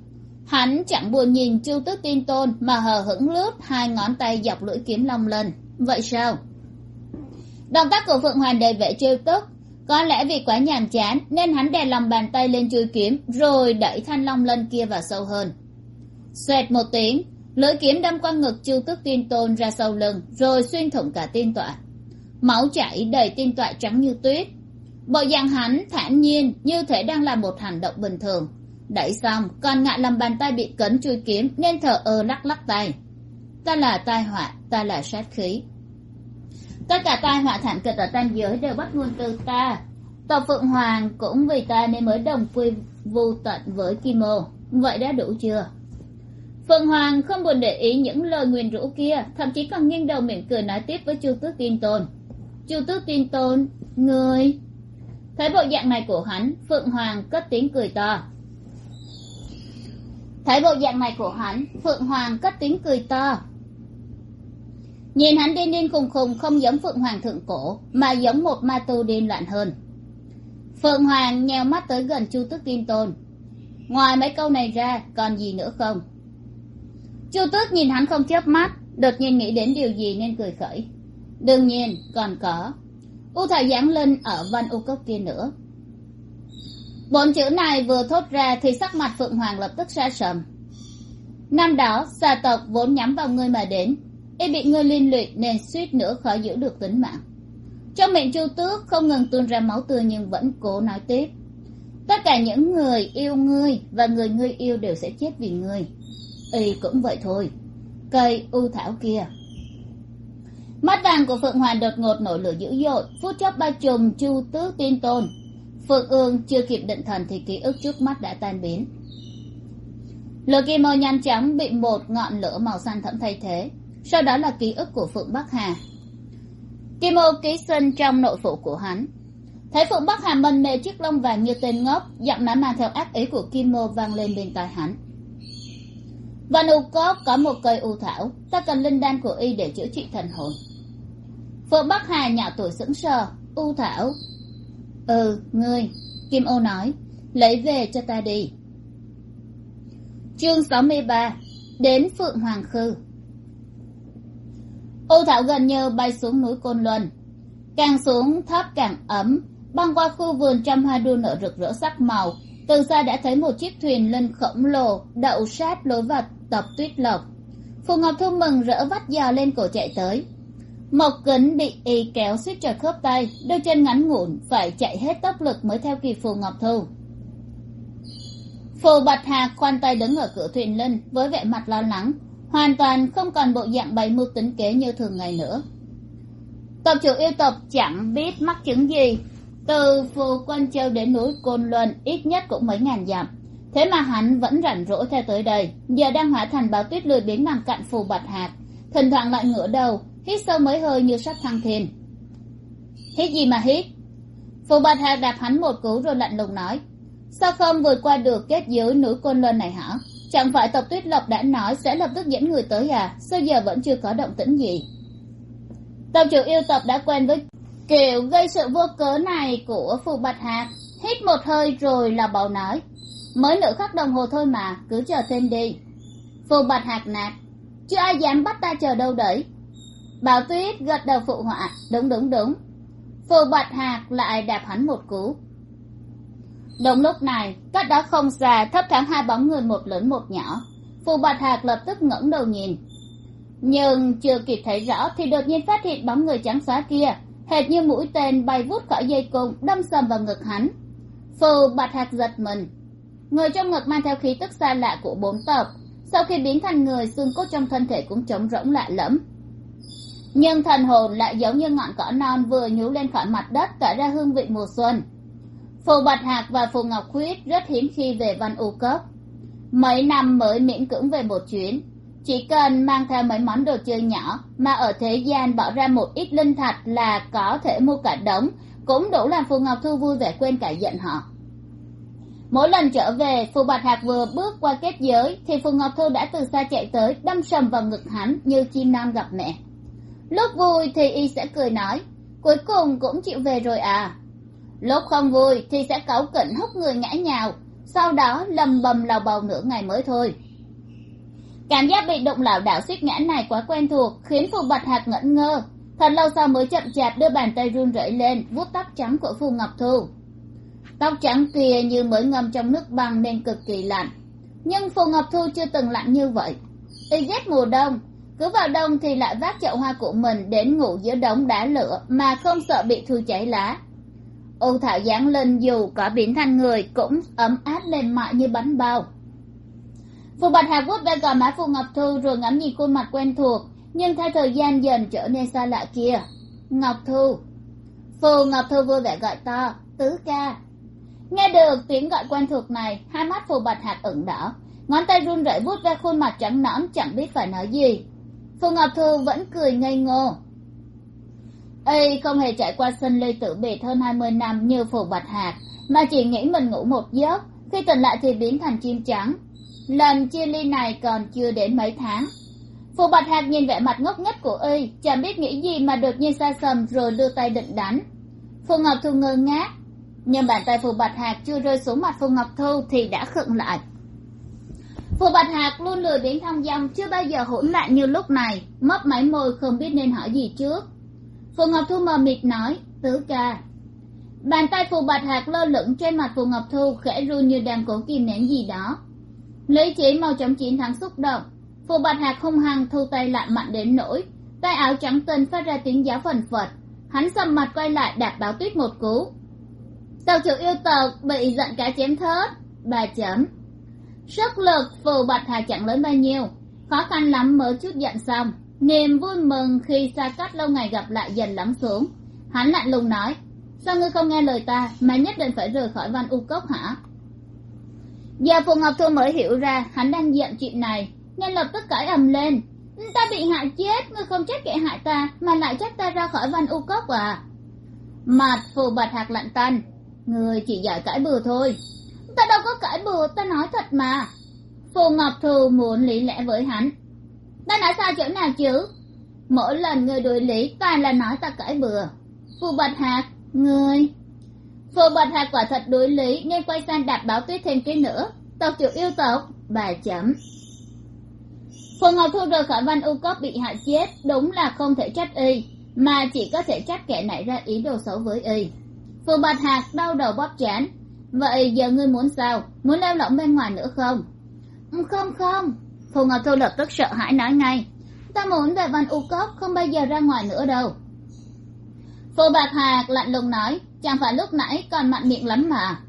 Hắn chẳng buồn nhìn chu tước tiên tôn mà hờ hững lướt hai ngón tay dọc lưỡi kiếm long lần vậy sao? Động tác của phượng hoàng đầy vẻ trêu tức có lẽ vì quá nhàm chán, nên hắn đè lòng bàn tay lên chui kiếm, rồi đẩy thanh long lân kia vào sâu hơn. Xoẹt một tiếng, lưỡi kiếm đâm qua ngực chu tước tiên tôn ra sâu lưng, rồi xuyên thủng cả tiên tọa. Máu chảy đầy tiên tọa trắng như tuyết. Bộ dạng hắn thản nhiên như thể đang làm một hành động bình thường. Đẩy xong, còn ngại làm bàn tay bị cấn chui kiếm nên thở ơ lắc lắc tay. Ta là tai họa, ta là sát khí tất cả tai họa thảm kịch ở tam giới đều bắt nguồn từ ta. Tộc phượng hoàng cũng vì ta nên mới đồng quy vô tận với kim ô. Vậy đã đủ chưa? Phượng hoàng không buồn để ý những lời nguyền rũ kia, thậm chí còn nghiêng đầu mỉm cười nói tiếp với chu tước tin tôn. Chu tước tin tôn người thấy bộ dạng này của hắn, phượng hoàng cất tiếng cười to. Thấy bộ dạng này của hắn, phượng hoàng cất tiếng cười to nhìn hắn điên điên khùng khùng, không giống phượng hoàng thượng cổ, mà giống một ma tu điên loạn hơn. Phượng hoàng nheo mắt tới gần chu tước kim tôn. Ngoài mấy câu này ra, còn gì nữa không? Chu tước nhìn hắn không chớp mắt, đột nhiên nghĩ đến điều gì nên cười khẩy đương nhiên, còn có. U thảo giáng linh ở văn u cốc kia nữa. Bốn chữ này vừa thốt ra thì sắc mặt phượng hoàng lập tức xa sầm. Năm đó, xà tộc vốn nhắm vào ngươi mà đến y bị ngươi liên lụy nên suýt nữa khó giữ được tính mạng. Trong miệng chu tước không ngừng tuôn ra máu tươi nhưng vẫn cố nói tiếp. Tất cả những người yêu ngươi và người ngươi yêu đều sẽ chết vì ngươi. Y cũng vậy thôi. Cây u thảo kia. Mắt vàng của phượng hoàng đột ngột nổi lửa dữ dội, phút chốc ba chùm chu tước tiên tôn. Phượng ương chưa kịp định thần thì ký ức trước mắt đã tan biến. Lửa kim màu nhanh chóng bị một ngọn lửa màu xanh thẫm thay thế sau đó là ký ức của phượng bắc hà. Kim ô ký sinh trong nội phủ của hắn. Thấy phượng bắc hà mân mê chiếc lông vàng như tên ngốc, giọng nói mang theo ác ý của kim ô vang lên bên tai hắn. Văn u cốc có một cây u thảo, ta cần linh đan của y để chữa trị thần hồn. Phượng bắc hà nhỏ tuổi sững sờ, u thảo. Ừ ngươi, kim ô nói, lấy về cho ta đi. Chương sáu mươi ba, đến phượng hoàng khư u thảo gần như bay xuống núi côn luân. Càng xuống thấp càng ấm, băng qua khu vườn trăm hoa đua nở rực rỡ sắc màu. Từ xa đã thấy một chiếc thuyền linh khổng lồ, đậu sát lối vào tập tuyết lộc. Phù ngọc thu mừng rỡ vắt giò lên cổ chạy tới. Mộc kính bị y kéo suýt trật khớp tay, đôi chân ngắn ngủn, phải chạy hết tốc lực mới theo kịp phù ngọc thu. Phù bạch Hà khoan tay đứng ở cửa thuyền linh với vẻ mặt lo lắng hoàn toàn không còn bộ dạng bày mưu tính kế như thường ngày nữa. Tộc chủ yêu tộc chẳng biết mắc chứng gì. Từ phù quân châu đến núi côn luân ít nhất cũng mấy ngàn dặm. Thế mà hắn vẫn rảnh rỗi theo tới đây. Giờ đang hóa thành báo tuyết lười biến nằm cạnh phù bạch hạt. Thỉnh thoảng lại ngửa đầu, hít sâu mấy hơi như sắp thăng thiên. Hít gì mà hít? Phù bạch hạt đạp hắn một cú rồi lạnh lùng nói. Sao không vượt qua được kết giới núi côn luân này hả? Chẳng phải tộc tuyết lộc đã nói sẽ lập tức dẫn người tới à? Sao giờ vẫn chưa có động tĩnh gì? Tộc chủ yêu tộc đã quen với kiểu gây sự vô cớ này của phù bạch Hạc, hít một hơi rồi là bầu nói. Mới nửa khắc đồng hồ thôi mà cứ chờ thêm đi. Phù bạch Hạc nạt. Chưa ai dám bắt ta chờ đâu đấy. Bảo tuyết gật đầu phụ họa. Đúng đúng đúng. Phù bạch hạc lại đạp hắn một cú đúng lúc này, cách đó không xa, thấp thoáng hai bóng người một lớn một nhỏ. Phù bạch hạt lập tức ngẩng đầu nhìn. Nhưng chưa kịp thấy rõ thì đột nhiên phát hiện bóng người trắng xóa kia, hệt như mũi tên bay vút khỏi dây cung, đâm sầm vào ngực hắn. Phù bạch hạt giật mình. Người trong ngực mang theo khí tức xa lạ của bốn tộc, sau khi biến thành người, xương cốt trong thân thể cũng trống rỗng lạ lẫm. Nhưng thần hồn lại giống như ngọn cỏ non vừa nhú lên khỏi mặt đất, tỏa ra hương vị mùa xuân phù bạch hạc và phù ngọc khuyết rất hiếm khi về văn u cốc. Mấy năm mới miễn cưỡng về một chuyến. Chỉ cần mang theo mấy món đồ chơi nhỏ mà ở thế gian bỏ ra một ít linh thạch là có thể mua cả đống, cũng đủ làm phù ngọc thu vui vẻ quên cả giận họ. Mỗi lần trở về, phù bạch hạc vừa bước qua kết giới thì phù ngọc thu đã từ xa chạy tới, đâm sầm vào ngực hắn như chim non gặp mẹ. Lúc vui thì y sẽ cười nói, cuối cùng cũng chịu về rồi à lúc không vui thì sẽ cáu kỉnh húc người ngã nhào, sau đó lầm bầm lào bầu nửa ngày mới thôi. Cảm giác bị động lảo đảo suýt ngã này quá quen thuộc, khiến phù bạch hạc ngẩn ngơ. Thật lâu sau mới chậm chạp đưa bàn tay run rẩy lên, vuốt tóc trắng của phù ngọc thu. Tóc trắng kia như mới ngâm trong nước băng nên cực kỳ lạnh. Nhưng phù ngọc thu chưa từng lạnh như vậy. Y ghét mùa đông, cứ vào đông thì lại vác chậu hoa của mình đến ngủ giữa đống đá lửa mà không sợ bị thu cháy lá u thảo giáng lên dù có biến thành người cũng ấm áp lên mại như bánh bao. Phù bạch hạc vuốt ve gò má phù ngọc thu rồi ngắm nhìn khuôn mặt quen thuộc, nhưng theo thời gian dần trở nên xa lạ kia. Ngọc thu. Phù ngọc thu vui vẻ gọi to, tứ ca. Nghe được tiếng gọi quen thuộc này, hai mắt phù bạch hạc ửng đỏ, ngón tay run rẩy vuốt ve khuôn mặt trắng nõn, chẳng biết phải nói gì. Phù ngọc thu vẫn cười ngây ngô y không hề trải qua sân ly tử biệt hơn hai mươi năm như phù bạch hạc, mà chỉ nghĩ mình ngủ một giấc, khi tỉnh lại thì biến thành chim trắng. Lần chia ly này còn chưa đến mấy tháng. Phù bạch hạc nhìn vẻ mặt ngốc nghếch của y, chẳng biết nghĩ gì mà đột nhiên xa sầm rồi đưa tay định đánh. Phù ngọc thu ngơ ngác, nhưng bàn tay phù bạch hạc chưa rơi xuống mặt phù ngọc thu thì đã khựng lại. Phù bạch hạc luôn lười biến thong dong, chưa bao giờ hỗn loạn như lúc này, mấp máy môi không biết nên hỏi gì trước phù ngọc thu mờ mịt nói, tứ ca. Bàn tay phù bạch hạc lơ lửng trên mặt phù ngọc thu, khẽ run như đang cố kìm nén gì đó. Lý trí màu chóng chiến thắng xúc động. Phù bạch hạc hung hăng thu tay lại mạnh đến nỗi, tay áo trắng tinh phát ra tiếng giáo phần phật. Hắn sầm mặt quay lại đạp báo tuyết một cú. Tàu chủ yêu tộc bị giận cá chém thớt. Bà chấm. Sức lực phù bạch hạc chẳng lớn bao nhiêu, khó khăn lắm mới chút giận xong niềm vui mừng khi xa cách lâu ngày gặp lại dần lắng xuống. Hắn lạnh lùng nói, sao ngươi không nghe lời ta? Mà nhất định phải rời khỏi văn u cốc hả? Giờ phù ngọc thu mới hiểu ra hắn đang giận chuyện này, nên lập tức cãi ầm lên. Ta bị hại chết, ngươi không trách kẻ hại ta, mà lại trách ta ra khỏi văn u cốc à? Mặt phù bạch hạc lạnh tanh người chỉ giỏi cãi bừa thôi. Ta đâu có cãi bừa, ta nói thật mà. Phù ngọc thu muốn lý lẽ với hắn ta nói sao chỗ nào chứ? Mỗi lần người đuổi lý toàn là nói ta cãi bừa. Phù bạch hạc người. Phù bạch hạc quả thật đuổi lý nên quay sang đạp báo tuyết thêm cái nữa. Tộc chủ yêu tộc, bà chấm. Phù ngọc thu rời khỏi văn u cốc bị hại chết, đúng là không thể trách y, mà chỉ có thể trách kẻ nảy ra ý đồ xấu với y. Phù bạch hạc đau đầu bóp chán. Vậy giờ ngươi muốn sao? Muốn leo lỏng bên ngoài nữa không? Không không phù ngọc thu lập tức sợ hãi nói ngay. Ta muốn về văn u cốc, không bao giờ ra ngoài nữa đâu. Phù bạch Hà lạnh lùng nói, chẳng phải lúc nãy còn mặn miệng lắm mà.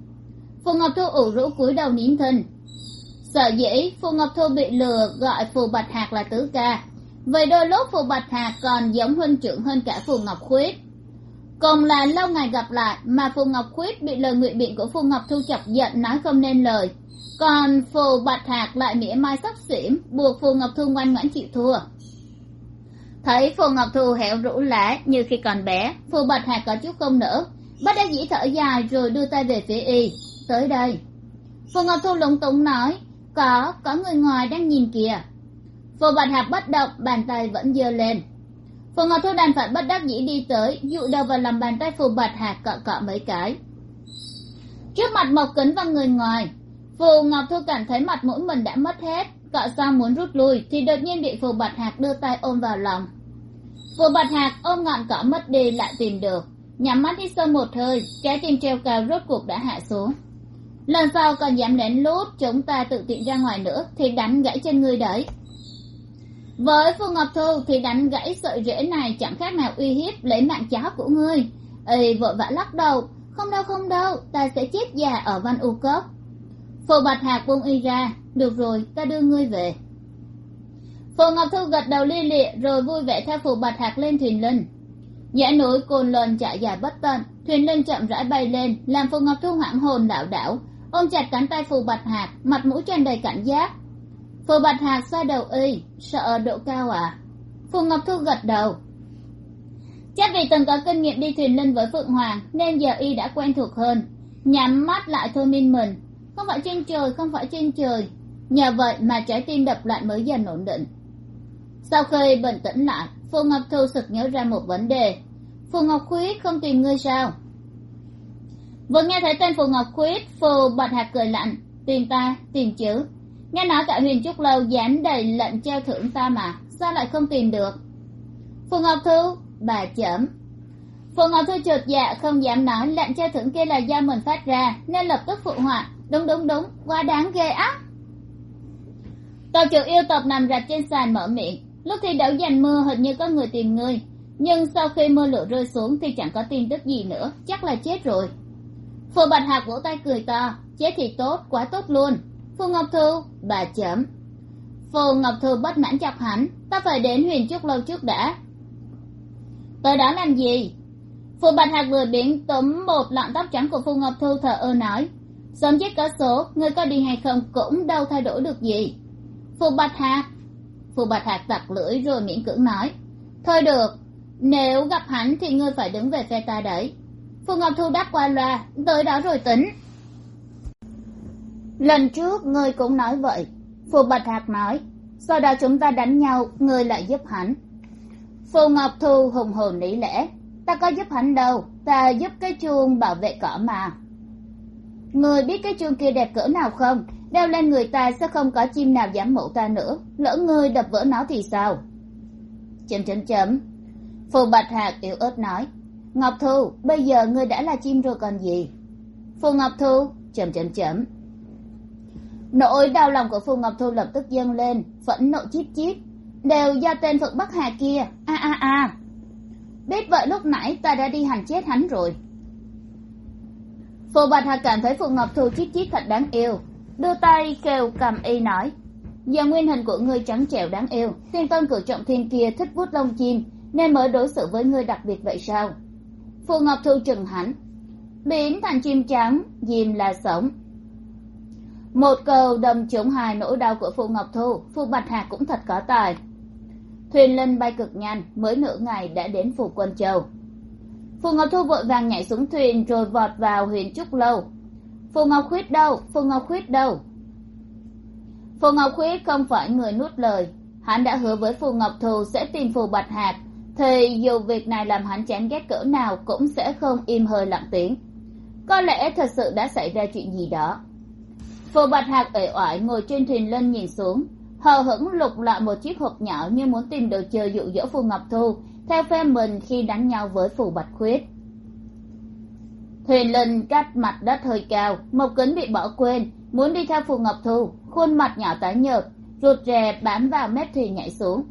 Phù ngọc thu ủ rũ cúi đầu nín thinh. Sở dĩ, phù ngọc thu bị lừa gọi phù bạch hạc là tứ ca. Vậy đôi lúc phù bạch hạc còn giống huynh trưởng hơn cả phù ngọc khuyết. Cùng là lâu ngày gặp lại, mà phù ngọc khuyết bị lời ngụy biện của phù ngọc thu chọc giận nói không nên lời còn phù bạch hạc lại mỉa mai sắp xỉm, buộc phù ngọc thu ngoan ngoãn chịu thua. Thấy phù ngọc thu hẻo rũ lá như khi còn bé, phù bạch hạc có chút không nỡ. Bắt đắc dĩ thở dài rồi đưa tay về phía y. Tới đây. Phù ngọc thu lúng túng nói, có có người ngoài đang nhìn kìa. Phù bạch hạc bất động, bàn tay vẫn giơ lên. Phù ngọc thu đành phải bất đắc dĩ đi tới, dụ đầu vào lòng bàn tay phù bạch hạc cọ cọ mấy cái. Trước mặt mộc kính và người ngoài phù ngọc thu cảm thấy mặt mũi mình đã mất hết, cọ sao muốn rút lui, thì đột nhiên bị phù bạch hạc đưa tay ôm vào lòng. Phù bạch hạc ôm ngọn cỏ mất đi lại tìm được, nhắm mắt hít sâu một hơi, trái tim treo cao rốt cuộc đã hạ xuống. Lần sau còn dám đến lút chúng ta tự tiện ra ngoài nữa thì đánh gãy trên người đấy. Với phù ngọc thu thì đánh gãy sợi rễ này chẳng khác nào uy hiếp lấy mạng chó của ngươi. Ê, vội vã lắc đầu, không đâu không đâu, ta sẽ chết già ở văn u cốc phù bạch hạc buông y ra. Được rồi, ta đưa ngươi về. Phù ngọc thu gật đầu li lịa, rồi vui vẻ theo phù bạch hạc lên thuyền linh dãy núi cồn luân chạy dài bất tận, thuyền linh chậm rãi bay lên, làm phù ngọc thu hoảng hồn đảo đảo. Ôm chặt cánh tay phù bạch hạc, mặt mũi tràn đầy cảnh giác. Phù bạch hạc xoay đầu y sợ độ cao à? Phù ngọc thu gật đầu. Chắc vì từng có kinh nghiệm đi thuyền linh với phượng hoàng, nên giờ y đã quen thuộc hơn. Nhắm mắt lại thôi minh mình không phải trên trời, không phải trên trời. Nhờ vậy mà trái tim đập lại mới dần ổn định. Sau khi bình tĩnh lại phù ngọc thu sực nhớ ra một vấn đề. Phù ngọc khuyết không tìm ngươi sao? Vừa nghe thấy tên phù ngọc khuyết, phù bạch hạt cười lạnh. Tìm ta, tìm chứ. Nghe nói tại huyền trúc lâu dán đầy lệnh treo thưởng ta mà, sao lại không tìm được? Phù ngọc thu, bà chấm phù ngọc thu trượt dạ không dám nói lệnh treo thưởng kia là do mình phát ra, nên lập tức phụ họa đúng đúng đúng. Quá đáng ghê á. Tàu chủ yêu tộc nằm rạp trên sàn mở miệng. Lúc thi đấu giành mưa hình như có người tìm ngươi nhưng sau khi mưa lửa rơi xuống thì chẳng có tin tức gì nữa. Chắc là chết rồi. Phù bạch hạc vỗ tay cười to. Chết thì tốt, quá tốt luôn. Phù ngọc thu bà chấm. Phù ngọc thu bất mãn chọc hắn. Ta phải đến huyền trúc lâu trước đã. Tới đó làm gì? Phù bạch hạc vừa biến túm một lọn tóc trắng của phù ngọc thu thờ ơ nói sớm chết cả số, người có đi hay không cũng đâu thay đổi được gì. Phù bạch hạc. Phù bạch hạc tặc lưỡi rồi miễn cưỡng nói. Thôi được, nếu gặp hắn thì ngươi phải đứng về phe ta đấy. Phù ngọc thu đáp qua loa, tới đó rồi tính. Lần trước ngươi cũng nói vậy, phù bạch hạc nói. Sau đó chúng ta đánh nhau, ngươi lại giúp hắn. Phù ngọc thu hùng hồn lý lẽ. Ta có giúp hắn đâu, ta giúp cái chuông bảo vệ cỏ mà người biết cái chuông kia đẹp cỡ nào không? Đeo lên người ta sẽ không có chim nào dám mổ ta nữa. Lỡ ngươi đập vỡ nó thì sao? Chấm chấm chấm. Phù bạch hạc yếu ớt nói. Ngọc thu, bây giờ ngươi đã là chim rồi còn gì? Phù ngọc thu, chấm chấm chấm. Nỗi đau lòng của phù ngọc thu lập tức dâng lên, phẫn nộ chít chít. Đều do tên phượng bắc hà kia. A a a. Biết vậy lúc nãy ta đã đi hành chết hắn rồi phù bạch hà cảm thấy phù ngọc thu chiếc chiếc thật đáng yêu. Đưa tay kêu cầm y nói, giờ nguyên hình của ngươi trắng trẻo đáng yêu. Thiên tôn cử trọng thiên kia thích vuốt lông chim, nên mới đối xử với ngươi đặc biệt vậy sao? Phù ngọc thu trừng hắn biến thành chim trắng dìm là sống. Một cầu đâm trúng hai nỗi đau của phù ngọc thu phù bạch hạc cũng thật có tài. Thuyền linh bay cực nhanh, mới nửa ngày đã đến phủ quân châu phù ngọc thu vội vàng nhảy xuống thuyền rồi vọt vào huyền trúc lâu. Phù ngọc khuyết đâu? Phù ngọc khuyết đâu? Phù ngọc khuyết không phải người nuốt lời. Hắn đã hứa với phù ngọc Thu sẽ tìm phù bạch hạc. Thì dù việc này làm hắn chán ghét cỡ nào cũng sẽ không im hơi lặng tiếng. Có lẽ thật sự đã xảy ra chuyện gì đó. Phù bạch hạc uể oải ngồi trên thuyền lên nhìn xuống, hờ hững lục lại một chiếc hộp nhỏ như muốn tìm đồ chơi dụ dỗ phù ngọc thu theo phe mình khi đánh nhau với phù bạch khuyết. Thuyền linh cách mặt đất hơi cao, mộc kính bị bỏ quên, muốn đi theo phù ngọc thu, khuôn mặt nhỏ tái nhợt rụt rè bám vào mép thuyền nhảy xuống.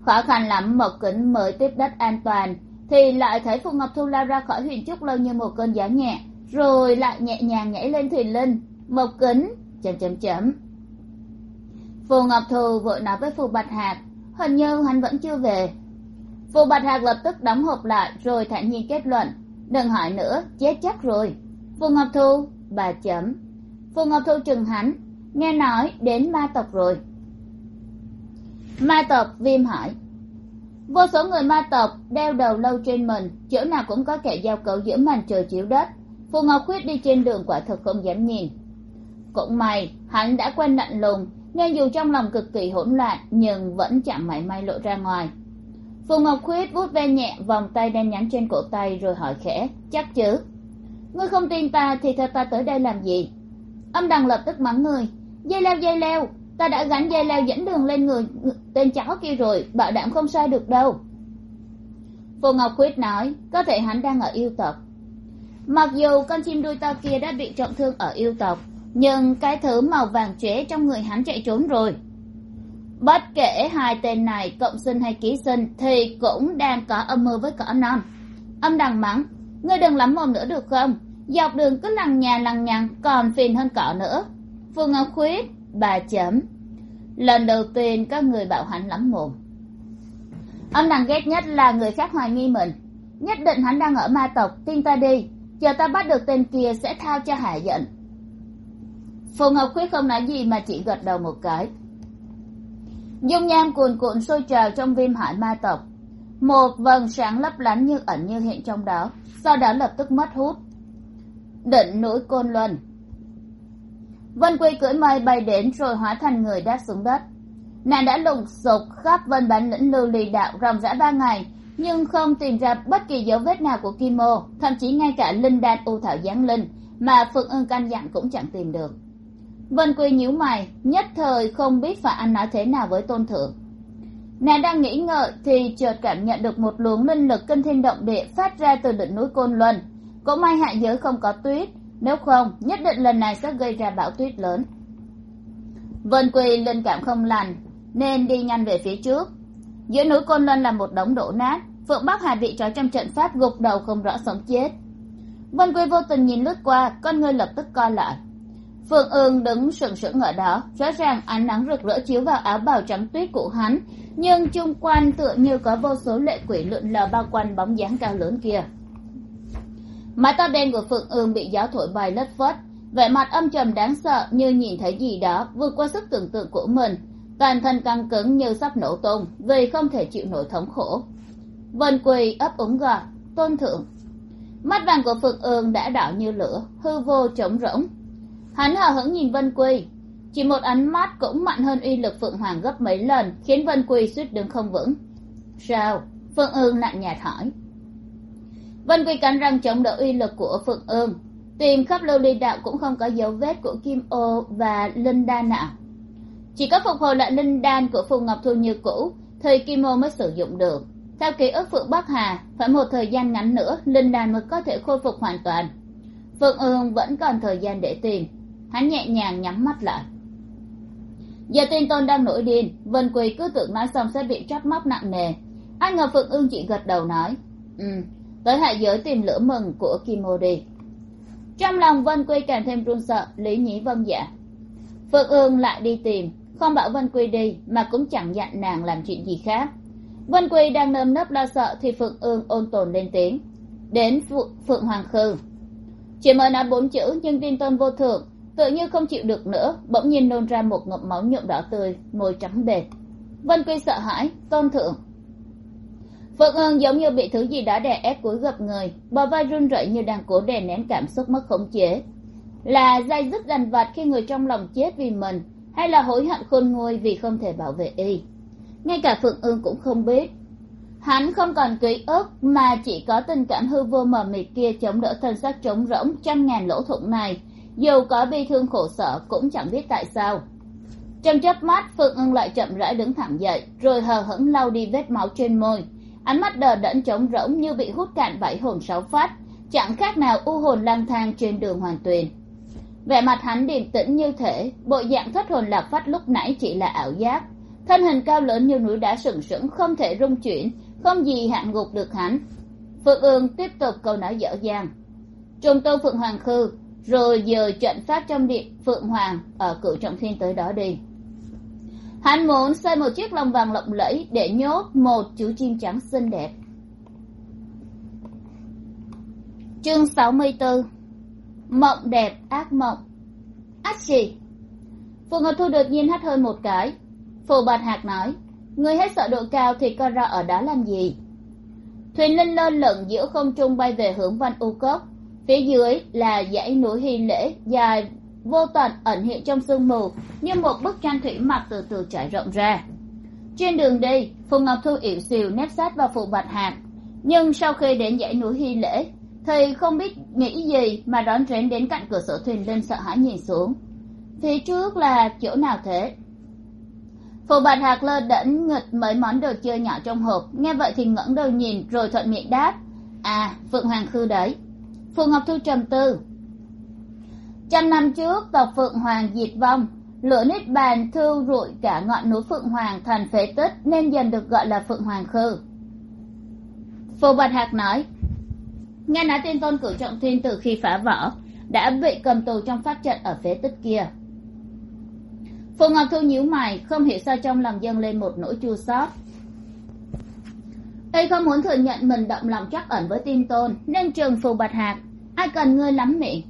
Khó khăn lắm, mộc kính mới tiếp đất an toàn, thì lại thấy phù ngọc thu lao ra khỏi huyền trúc lâu như một cơn gió nhẹ, rồi lại nhẹ nhàng nhảy lên thuyền linh. Mộc kính, chấm chấm chấm. Phù ngọc thu vội nói với phù bạch hạc, hình như hắn vẫn chưa về vụ bạch hạc lập tức đóng hộp lại, rồi thản nhiên kết luận, đừng hỏi nữa, chết chắc rồi. Phù ngọc thu, bà chấm. Phù ngọc thu chừng hắn, nghe nói đến ma tộc rồi. Ma tộc viêm hỏi. Vô số người ma tộc đeo đầu lâu trên mình, chỗ nào cũng có kẻ giao cấu giữa màn trời chiếu đất. Phù ngọc khuyết đi trên đường quả thực không dám nhìn. Cũng may, hắn đã quen lạnh lùng, nên dù trong lòng cực kỳ hỗn loạn, nhưng vẫn chẳng mảy may lộ ra ngoài phù ngọc khuyết vuốt ve nhẹ vòng tay đen nhánh trên cổ tay rồi hỏi khẽ, chắc chứ ngươi không tin ta thì theo ta tới đây làm gì? Âm đằng lập tức mắng người, dây leo dây leo, ta đã gắn dây leo dẫn đường lên người tên cháu kia rồi, bảo đảm không sai được đâu. Phù ngọc khuyết nói, có thể hắn đang ở yêu tộc. Mặc dù con chim đuôi to kia đã bị trọng thương ở yêu tộc, nhưng cái thứ màu vàng chóe trong người hắn chạy trốn rồi bất kể hai tên này cộng sinh hay ký sinh thì cũng đang có âm mưu với cỏ non. Âm đằng mắng, ngươi đừng lắm mồm nữa được không? Dọc đường cứ lằng nhà lằng nhằng, còn phiền hơn cỏ nữa. Phương ngọc khuyết, bà chấm, lần đầu tiên các người bảo hắn lắm mồm. Âm đằng ghét nhất là người khác hoài nghi mình. Nhất định hắn đang ở ma tộc, tin ta đi, chờ ta bắt được tên kia sẽ thao cho hạ giận. Phù ngọc khuyết không nói gì mà chỉ gật đầu một cái dung nham cuồn cuộn sôi trào trong viêm hải ma tộc. Một vầng sáng lấp lánh như ẩn như hiện trong đó, sau đó lập tức mất hút. Đỉnh núi côn luân. Vân quy cưỡi mây bay đến rồi hóa thành người đáp xuống đất. Nàng đã lùng sục khắp vân bán lĩnh lưu lì đạo ròng rã ba ngày, nhưng không tìm ra bất kỳ dấu vết nào của kim ô, thậm chí ngay cả linh đan u thảo giáng linh mà phượng ưng căn dặn cũng chẳng tìm được vân quy nhíu mày, nhất thời không biết phải ăn nói thế nào với tôn thượng. Nàng đang nghĩ ngợi thì chợt cảm nhận được một luồng linh lực kinh thiên động địa phát ra từ đỉnh núi côn luân. Cũng may hạ giới không có tuyết, nếu không, nhất định lần này sẽ gây ra bão tuyết lớn. Vân Quy linh cảm không lành, nên đi nhanh về phía trước. Giữa núi côn luân là một đống đổ nát, phượng bắc hà bị trói trong trận pháp gục đầu không rõ sống chết. Vân quy vô tình nhìn lướt qua, con ngươi lập tức co lại phượng ương đứng sừng sững ở đó, rõ ràng ánh nắng rực rỡ chiếu vào áo bào trắng tuyết của hắn, nhưng chung quanh tựa như có vô số lệ quỷ lượn lờ bao quanh bóng dáng cao lớn kia. Mái tóc đen của phượng ương bị gió thổi bay lất phất, vẻ mặt âm trầm đáng sợ như nhìn thấy gì đó vượt qua sức tưởng tượng của mình, toàn thân căng cứng như sắp nổ tung, vì không thể chịu nổi thống khổ. Vân quỳ ấp úng gọi, tôn thượng. Mắt vàng của phượng ương đã đỏ như lửa, hư vô trống rỗng hắn hờ hững nhìn vân quy. Chỉ một ánh mắt cũng mạnh hơn uy lực phượng hoàng gấp mấy lần, khiến vân quy suýt đứng không vững. Sao? Phượng ương nặng nhạt hỏi. Vân quy cắn răng chống đỡ uy lực của phượng ương. Tìm khắp lưu ly đạo cũng không có dấu vết của kim ô và linh đan nào. Chỉ có phục hồi lại linh đan của phù ngọc thu như cũ, thì kim ô mới sử dụng được. Theo ký ức phượng bắc hà, phải một thời gian ngắn nữa, linh đan mới có thể khôi phục hoàn toàn. Phượng ương vẫn còn thời gian để tìm hắn nhẹ nhàng nhắm mắt lại. Giờ tin tôn đang nổi điên, vân quỳ cứ tưởng nói xong sẽ bị trách móc nặng nề. Ai ngờ phượng ương chỉ gật đầu nói ừ tới hạ giới tìm lửa mừng của kim ô đi. Trong lòng vân quy càng thêm run sợ, lý nhí vâng dạ phượng ương lại đi tìm, không bảo vân quy đi mà cũng chẳng dặn nàng làm chuyện gì khác. Vân quy đang nơm nớp lo sợ thì phượng ương ôn tồn lên tiếng, đến phượng hoàng khư chỉ mới nói bốn chữ nhưng tin tôn vô thượng tự như không chịu được nữa, bỗng nhiên nôn ra một ngụm máu nhuộm đỏ tươi, môi trắng bệt vân quy sợ hãi, tôn thượng. Phượng ương giống như bị thứ gì đó đè ép cúi gập người, bờ vai run rẩy như đang cố đè nén cảm xúc mất khống chế. Là dây dứt dằn vặt khi người trong lòng chết vì mình, hay là hối hận khôn nguôi vì không thể bảo vệ y? Ngay cả phượng ương cũng không biết. Hắn không còn ký ức mà chỉ có tình cảm hư vô mờ mịt kia chống đỡ thân xác trống rỗng trăm ngàn lỗ thủng này dù có bi thương khổ sở, cũng chẳng biết tại sao. Trong chớp mắt phượng ưng lại chậm rãi đứng thẳng dậy, rồi hờ hững lau đi vết máu trên môi. Ánh mắt đờ đẫn trống rỗng như bị hút cạn bảy hồn sáu phát, chẳng khác nào u hồn lang thang trên đường hoàn tuyền. Vẻ mặt hắn điềm tĩnh như thể, bộ dạng thất hồn lạc phách lúc nãy chỉ là ảo giác. Thân hình cao lớn như núi đá sừng sững, không thể rung chuyển, không gì hạn ngục được hắn. Phượng ương tiếp tục câu nói dở dang trùng tô phượng hoàng khư rồi giờ trận pháp trong điện phượng hoàng ở cửu trọng thiên tới đó đi. Hắn muốn xây một chiếc lồng vàng lộng lẫy để nhốt một chú chim trắng xinh đẹp. Chương sáu mươi bốn mộng đẹp ác mộng. Ác gì? Phù ngọc thu đột nhiên hắt hơi một cái. Phù bạch hạc nói người hết sợ độ cao thì coi ra ở đó làm gì? Thuyền linh lơ lửng giữa không trung bay về hướng văn u cốc phía dưới là dãy núi hy lễ dài vô tận ẩn hiện trong sương mù, như một bức tranh thủy mặc từ từ trải rộng ra. Trên đường đi phù ngọc thu ỉu xìu nép sát vào phù bạch hạc. Nhưng sau khi đến dãy núi hy lễ, thì không biết nghĩ gì mà đón rén đến cạnh cửa sổ thuyền lên sợ hãi nhìn xuống. Phía trước là chỗ nào thế? Phù bạch hạc lơ đễnh nghịch mấy món đồ chơi nhỏ trong hộp. Nghe vậy thì ngẩng đầu nhìn rồi thuận miệng đáp à phượng hoàng khư đấy phù ngọc thu trầm tư. Trăm năm trước tộc phượng hoàng diệt vong, lửa nít bàn thiêu rụi cả ngọn núi phượng hoàng thành phế tích, nên dần được gọi là phượng hoàng khư. Phù bạch hạc nói, nghe nói tiên tôn cửu trọng thiên từ khi phá vỡ đã bị cầm tù trong pháp trận ở phế tích kia. Phù ngọc thu nhíu mày, không hiểu sao trong lòng dâng lên một nỗi chua xót. Y không muốn thừa nhận mình động lòng chắc ẩn với tiên tôn, nên trường phù bạch hạc ai cần ngươi lắm miệng.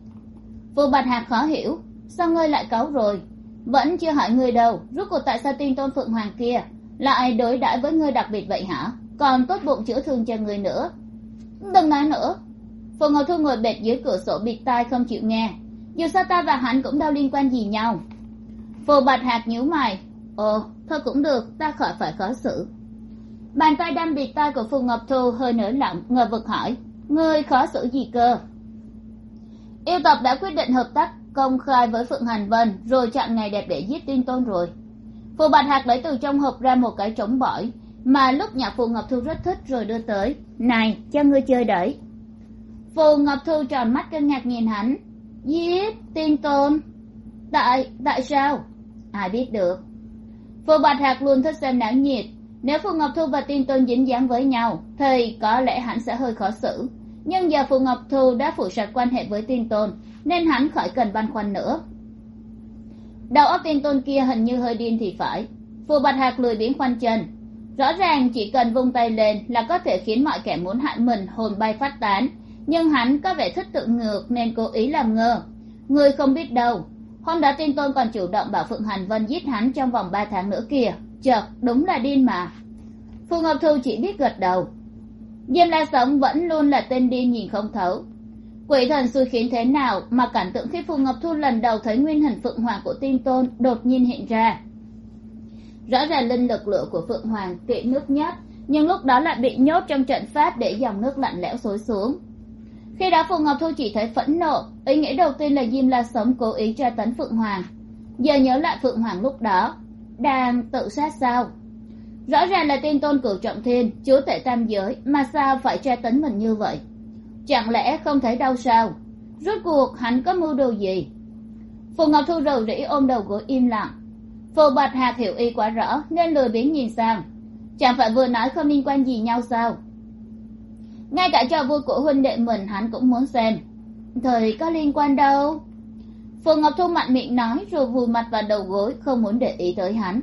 Phù bạch hạc khó hiểu, sao ngươi lại cáu rồi? Vẫn chưa hỏi ngươi đâu rút cuộc tại sao tiên tôn phượng hoàng kia lại đối đãi với ngươi đặc biệt vậy hả? Còn tốt bụng chữa thương cho ngươi nữa. Đừng nói nữa. Phù ngọc thu ngồi bệt dưới cửa sổ bịt tai không chịu nghe. Dù sao ta và hắn cũng đâu liên quan gì nhau. Phù bạch hạc nhíu mày. Ồ, thôi cũng được, ta khỏi phải khó xử. Bàn tay đâm bịt tai của phù ngọc thu hơi nở lỏng, ngờ vực hỏi, ngươi khó xử gì cơ? Yêu tộc đã quyết định hợp tác, công khai với phượng hành vân, rồi chọn ngày đẹp để giết tiên tôn rồi. Phù bạch hạc lấy từ trong hộp ra một cái trống bỏi, mà lúc nhạc phù ngọc thu rất thích rồi đưa tới. Này, cho ngươi chơi đấy phù ngọc thu tròn mắt kinh ngạc nhìn hắn. Giết tiên tôn? Tại tại sao? Ai biết được. Phù bạch hạc luôn thích xem náo nhiệt. Nếu phù ngọc thu và tiên tôn dính dáng với nhau, thì có lẽ hắn sẽ hơi khó xử nhưng giờ phù ngọc thu đã phủ sạch quan hệ với tiên tôn, nên hắn khỏi cần băn khoăn nữa. Đầu óc tiên tôn kia hình như hơi điên thì phải. Phù bạch hạc lười biếng khoanh chân. Rõ ràng chỉ cần vung tay lên là có thể khiến mọi kẻ muốn hại mình hồn bay phát tán. Nhưng hắn có vẻ thích tự ngược nên cố ý làm ngơ. Người không biết đâu, hôm đó tiên tôn còn chủ động bảo phượng hành vân giết hắn trong vòng ba tháng nữa kìa. Chợt, đúng là điên mà. Phù ngọc thu chỉ biết gật đầu diêm la sống vẫn luôn là tên điên nhìn không thấu. Quỷ thần xui khiến thế nào mà cảnh tượng khi phù ngọc thu lần đầu thấy nguyên hình phượng hoàng của tiên tôn đột nhiên hiện ra. Rõ ràng linh lực lửa của phượng hoàng kỵ nước nhất nhưng lúc đó lại bị nhốt trong trận pháp để dòng nước lạnh lẽo xối xuống. Khi đó phù ngọc thu chỉ thấy phẫn nộ, ý nghĩ đầu tiên là diêm la sống cố ý tra tấn phượng hoàng. Giờ nhớ lại phượng hoàng lúc đó, đang tự sát sao? Rõ ràng là tiên tôn cửu trọng thiên, chúa tể tam giới, mà sao phải tra tấn mình như vậy? Chẳng lẽ không thấy đau sao? Rốt cuộc hắn có mưu đồ gì? Phù ngọc thu rầu rĩ ôm đầu gối im lặng. Phù bạch hạc hiểu y quá rõ, nên lười biếng nhìn sang. Chẳng phải vừa nói không liên quan gì nhau sao? Ngay cả trò vui của huynh đệ mình hắn cũng muốn xem. Thời có liên quan đâu? Phù ngọc thu mạnh miệng nói, rồi vùi mặt vào đầu gối, không muốn để ý tới hắn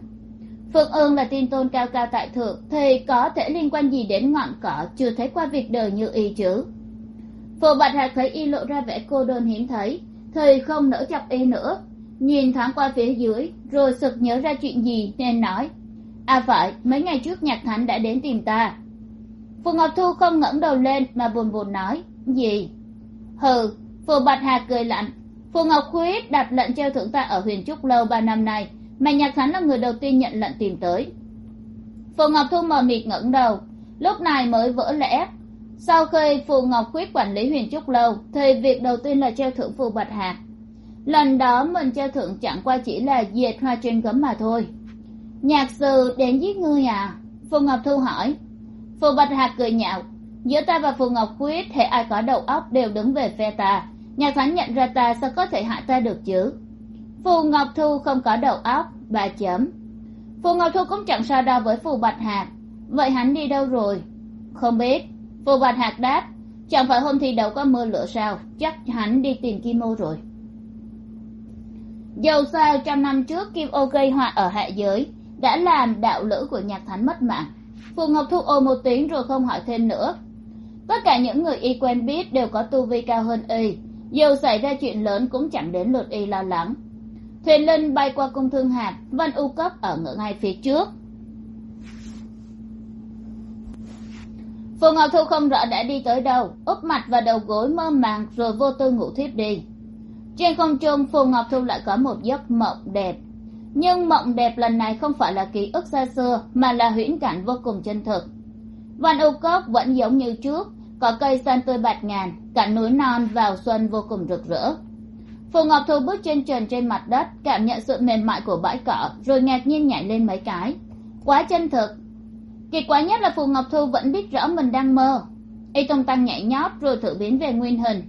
phượng ương là tin tôn cao cao tại thượng, thì có thể liên quan gì đến ngọn cỏ chưa thấy qua việc đời như y chứ? Phù bạch hạc thấy y lộ ra vẻ cô đơn hiếm thấy, thì không nỡ chọc y nữa. Nhìn thoáng qua phía dưới, rồi sực nhớ ra chuyện gì, nên nói à phải, mấy ngày trước nhạc thánh đã đến tìm ta. Phù ngọc thu không ngẩng đầu lên mà buồn buồn nói, gì? Hừ, phù bạch hà cười lạnh, phù ngọc khuyết đặt lệnh treo thưởng ta ở huyền trúc lâu ba năm nay mà nhạc thắng là người đầu tiên nhận lệnh tìm tới. Phù ngọc thu mờ mịt ngẩng đầu, lúc này mới vỡ lẽ. Sau khi phù ngọc quyết quản lý huyền trúc lâu, thì việc đầu tiên là treo thưởng phù bạch hạc. Lần đó mình treo thưởng chẳng qua chỉ là diệt hoa trên gấm mà thôi. Nhạc sư đến giết ngươi à? Phù ngọc thu hỏi. Phù bạch hạc cười nhạo. Giữa ta và phù ngọc quyết thể ai có đầu óc đều đứng về phe ta. Nhạc thánh nhận ra ta, sao có thể hại ta được chứ? Phù ngọc thu không có đầu óc, ba chấm. Phù ngọc thu cũng chẳng so đo với phù bạch hạc. Vậy hắn đi đâu rồi? Không biết. Phù bạch hạc đáp, chẳng phải hôm thi đấu có mưa lửa sao? Chắc hắn đi tìm kim ô rồi. Dầu sao trăm năm trước kim ô gây họa ở hạ giới, đã làm đạo lữ của nhạc thánh mất mạng. Phù ngọc thu ô một tiếng rồi không hỏi thêm nữa. Tất cả những người y quen biết đều có tu vi cao hơn y. Dù xảy ra chuyện lớn cũng chẳng đến lượt y lo lắng thuyền linh bay qua cung thương hạt văn u cấp ở ngựa ngay phía trước. Phù ngọc thu không rõ đã đi tới đâu, úp mặt và đầu gối mơ màng rồi vô tư ngủ thiếp đi. Trên không trung, phù ngọc thu lại có một giấc mộng đẹp. Nhưng mộng đẹp lần này không phải là ký ức xa xưa, mà là huyễn cảnh vô cùng chân thực. Văn u cốc vẫn giống như trước, có cây xanh tươi bạt ngàn, cả núi non vào xuân vô cùng rực rỡ phù ngọc thu bước trên trần trên mặt đất, cảm nhận sự mềm mại của bãi cỏ, rồi ngạc nhiên nhảy lên mấy cái. Quá chân thực. Kỳ quái nhất là phù ngọc thu vẫn biết rõ mình đang mơ. Y tung tăng nhảy nhót rồi thử biến về nguyên hình.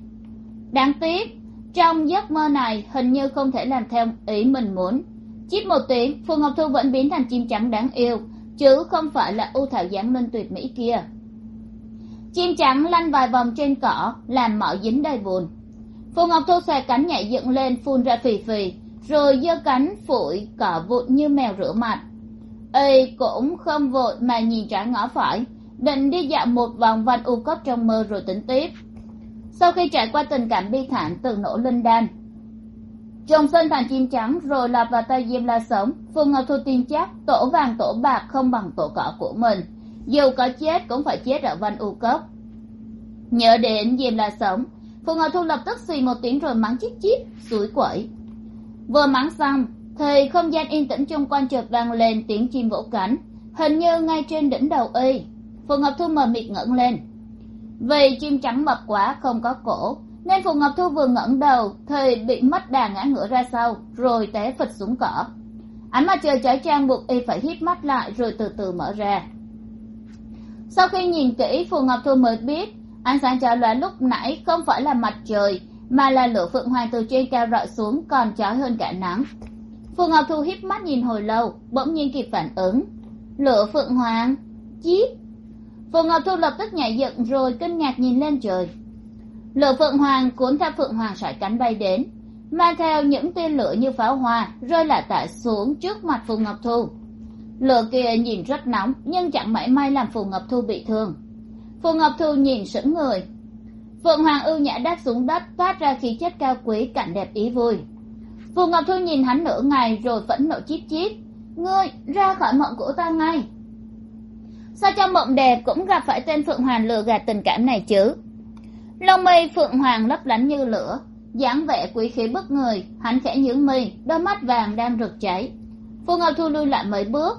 Đáng tiếc, trong giấc mơ này hình như không thể làm theo ý mình muốn. Chít một tiếng, phù ngọc thu vẫn biến thành chim trắng đáng yêu, chứ không phải là ưu thảo giáng minh tuyệt mỹ kia. Chim trắng lăn vài vòng trên cỏ, làm mỏ dính đầy bùn phù ngọc thu xòe cánh nhảy dựng lên, phun ra phì phì, rồi giơ cánh phủi cỏ vụn như mèo rửa mặt. Ê, cũng không vội mà nhìn trái ngõ phải, định đi dạo một vòng vanh u cấp trong mơ rồi tính tiếp. Sau khi trải qua tình cảm bi thảm từ nổ linh đan trồng sân thành chim trắng rồi lọt vào tay diêm la sống phù ngọc thu tin chắc tổ vàng tổ bạc không bằng tổ cỏ của mình. Dù có chết cũng phải chết ở văn u cấp nhớ đến diêm la sống phù ngọc thu lập tức xì một tiếng rồi mắng chít chít suối quẩy. Vừa mắng xong, thì không gian yên tĩnh chung quanh chợt vang lên tiếng chim vỗ cánh, hình như ngay trên đỉnh đầu y. Phù ngọc thu mờ mịt ngẩng lên. Vì chim trắng mập quá, không có cổ, nên phù ngọc thu vừa ngẩng đầu thì bị mất đà ngã ngửa ra sau, rồi té phịch xuống cỏ. Ánh mặt trời chói chang buộc y phải hít mắt lại rồi từ từ mở ra. Sau khi nhìn kỹ, phù ngọc thu mới biết ánh sáng chói lóa lúc nãy không phải là mặt trời, mà là lửa phượng hoàng từ trên cao rọi xuống còn chói hơn cả nắng. Phù ngọc thu híp mắt nhìn hồi lâu, bỗng nhiên kịp phản ứng. Lửa phượng hoàng? Chíp phù ngọc thu lập tức nhảy dựng rồi kinh ngạc nhìn lên trời. Lửa phượng hoàng cuốn theo phượng hoàng sải cánh bay đến, mang theo những tia lửa như pháo hoa, rơi lả tả xuống trước mặt phù ngọc thu. Lửa kia nhìn rất nóng, nhưng chẳng mảy may làm phù ngọc thu bị thương phù ngọc thu nhìn sững người. Phượng hoàng ưu nhã đáp xuống đất, toát ra khí chất cao quý, cảnh đẹp ý vui. Phù ngọc thu nhìn hắn nửa ngày rồi phẫn nộ chít chít. Ngươi, ra khỏi mộng của ta ngay. Sao trong mộng đẹp cũng gặp phải tên phượng hoàng lừa gạt tình cảm này chứ? Lông mây phượng hoàng lấp lánh như lửa, dáng vẻ quý khí bức người, hắn khẽ nhướng mi, đôi mắt vàng đang rực cháy. Phù ngọc thu lui lại mấy bước.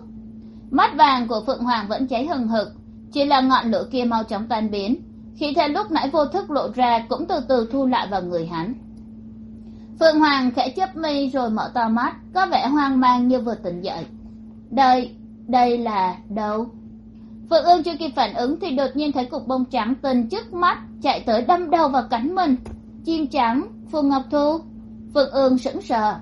Mắt vàng của phượng hoàng vẫn cháy hừng hực chỉ là ngọn lửa kia mau chóng tan biến. Khi thế lúc nãy vô thức lộ ra cũng từ từ thu lại vào người hắn. Phượng hoàng khẽ chớp mi rồi mở to mắt, có vẻ hoang mang như vừa tỉnh dậy. Đây đây là đâu? Phượng ương chưa kịp phản ứng thì đột nhiên thấy cục bông trắng tinh trước mắt chạy tới đâm đầu vào cánh mình. Chim trắng, phù ngọc thu. Phượng ương sững sờ.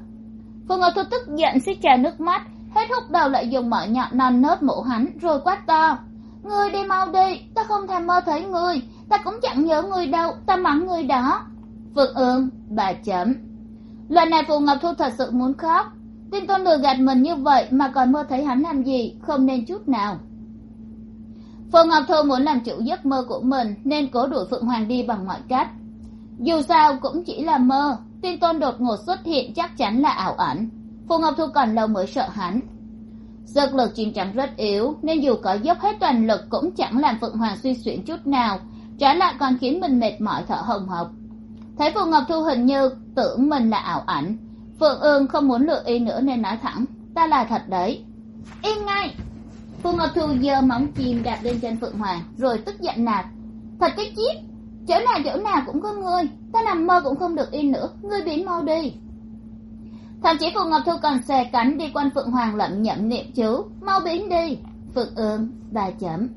Phù ngọc thu tức giận xích trà nước mắt, hết hút đầu lại dùng mỏ nhọn non nớt mũ hắn, rồi quát to ngươi đi mau đi, ta không thèm mơ thấy ngươi. Ta cũng chẳng nhớ người đâu, ta mắng người đó. Phượng ương, bà chấm. Lần này phù ngọc thu thật sự muốn khóc. Tin tôn lừa gạt mình như vậy mà còn mơ thấy hắn làm gì, không nên chút nào. Phù ngọc thu muốn làm chủ giấc mơ của mình, nên cố đuổi phượng hoàng đi bằng mọi cách. Dù sao cũng chỉ là mơ, tin tôn đột ngột xuất hiện chắc chắn là ảo ảnh. Phù ngọc thu còn lâu mới sợ hắn. Sức lực chim trắng rất yếu, nên dù có dốc hết toàn lực cũng chẳng làm phượng hoàng suy xuyển chút nào trái lại còn khiến mình mệt mỏi thở hồng hộc. Thấy phù ngọc thu hình như tưởng mình là ảo ảnh, phượng ương không muốn lựa y nữa nên nói thẳng, ta là thật đấy. Im ngay. Phù ngọc thu giơ móng chim đạp lên chân phượng hoàng, rồi tức giận nạt, thật cái chiếc chỗ nào chỗ nào cũng có ngươi, ta nằm mơ cũng không được yên nữa, ngươi biến mau đi thậm chí phù ngọc thu còn xòe cánh đi quanh phượng hoàng lẩm nhẩm niệm chú, mau biến đi. Phượng ương ba chấm.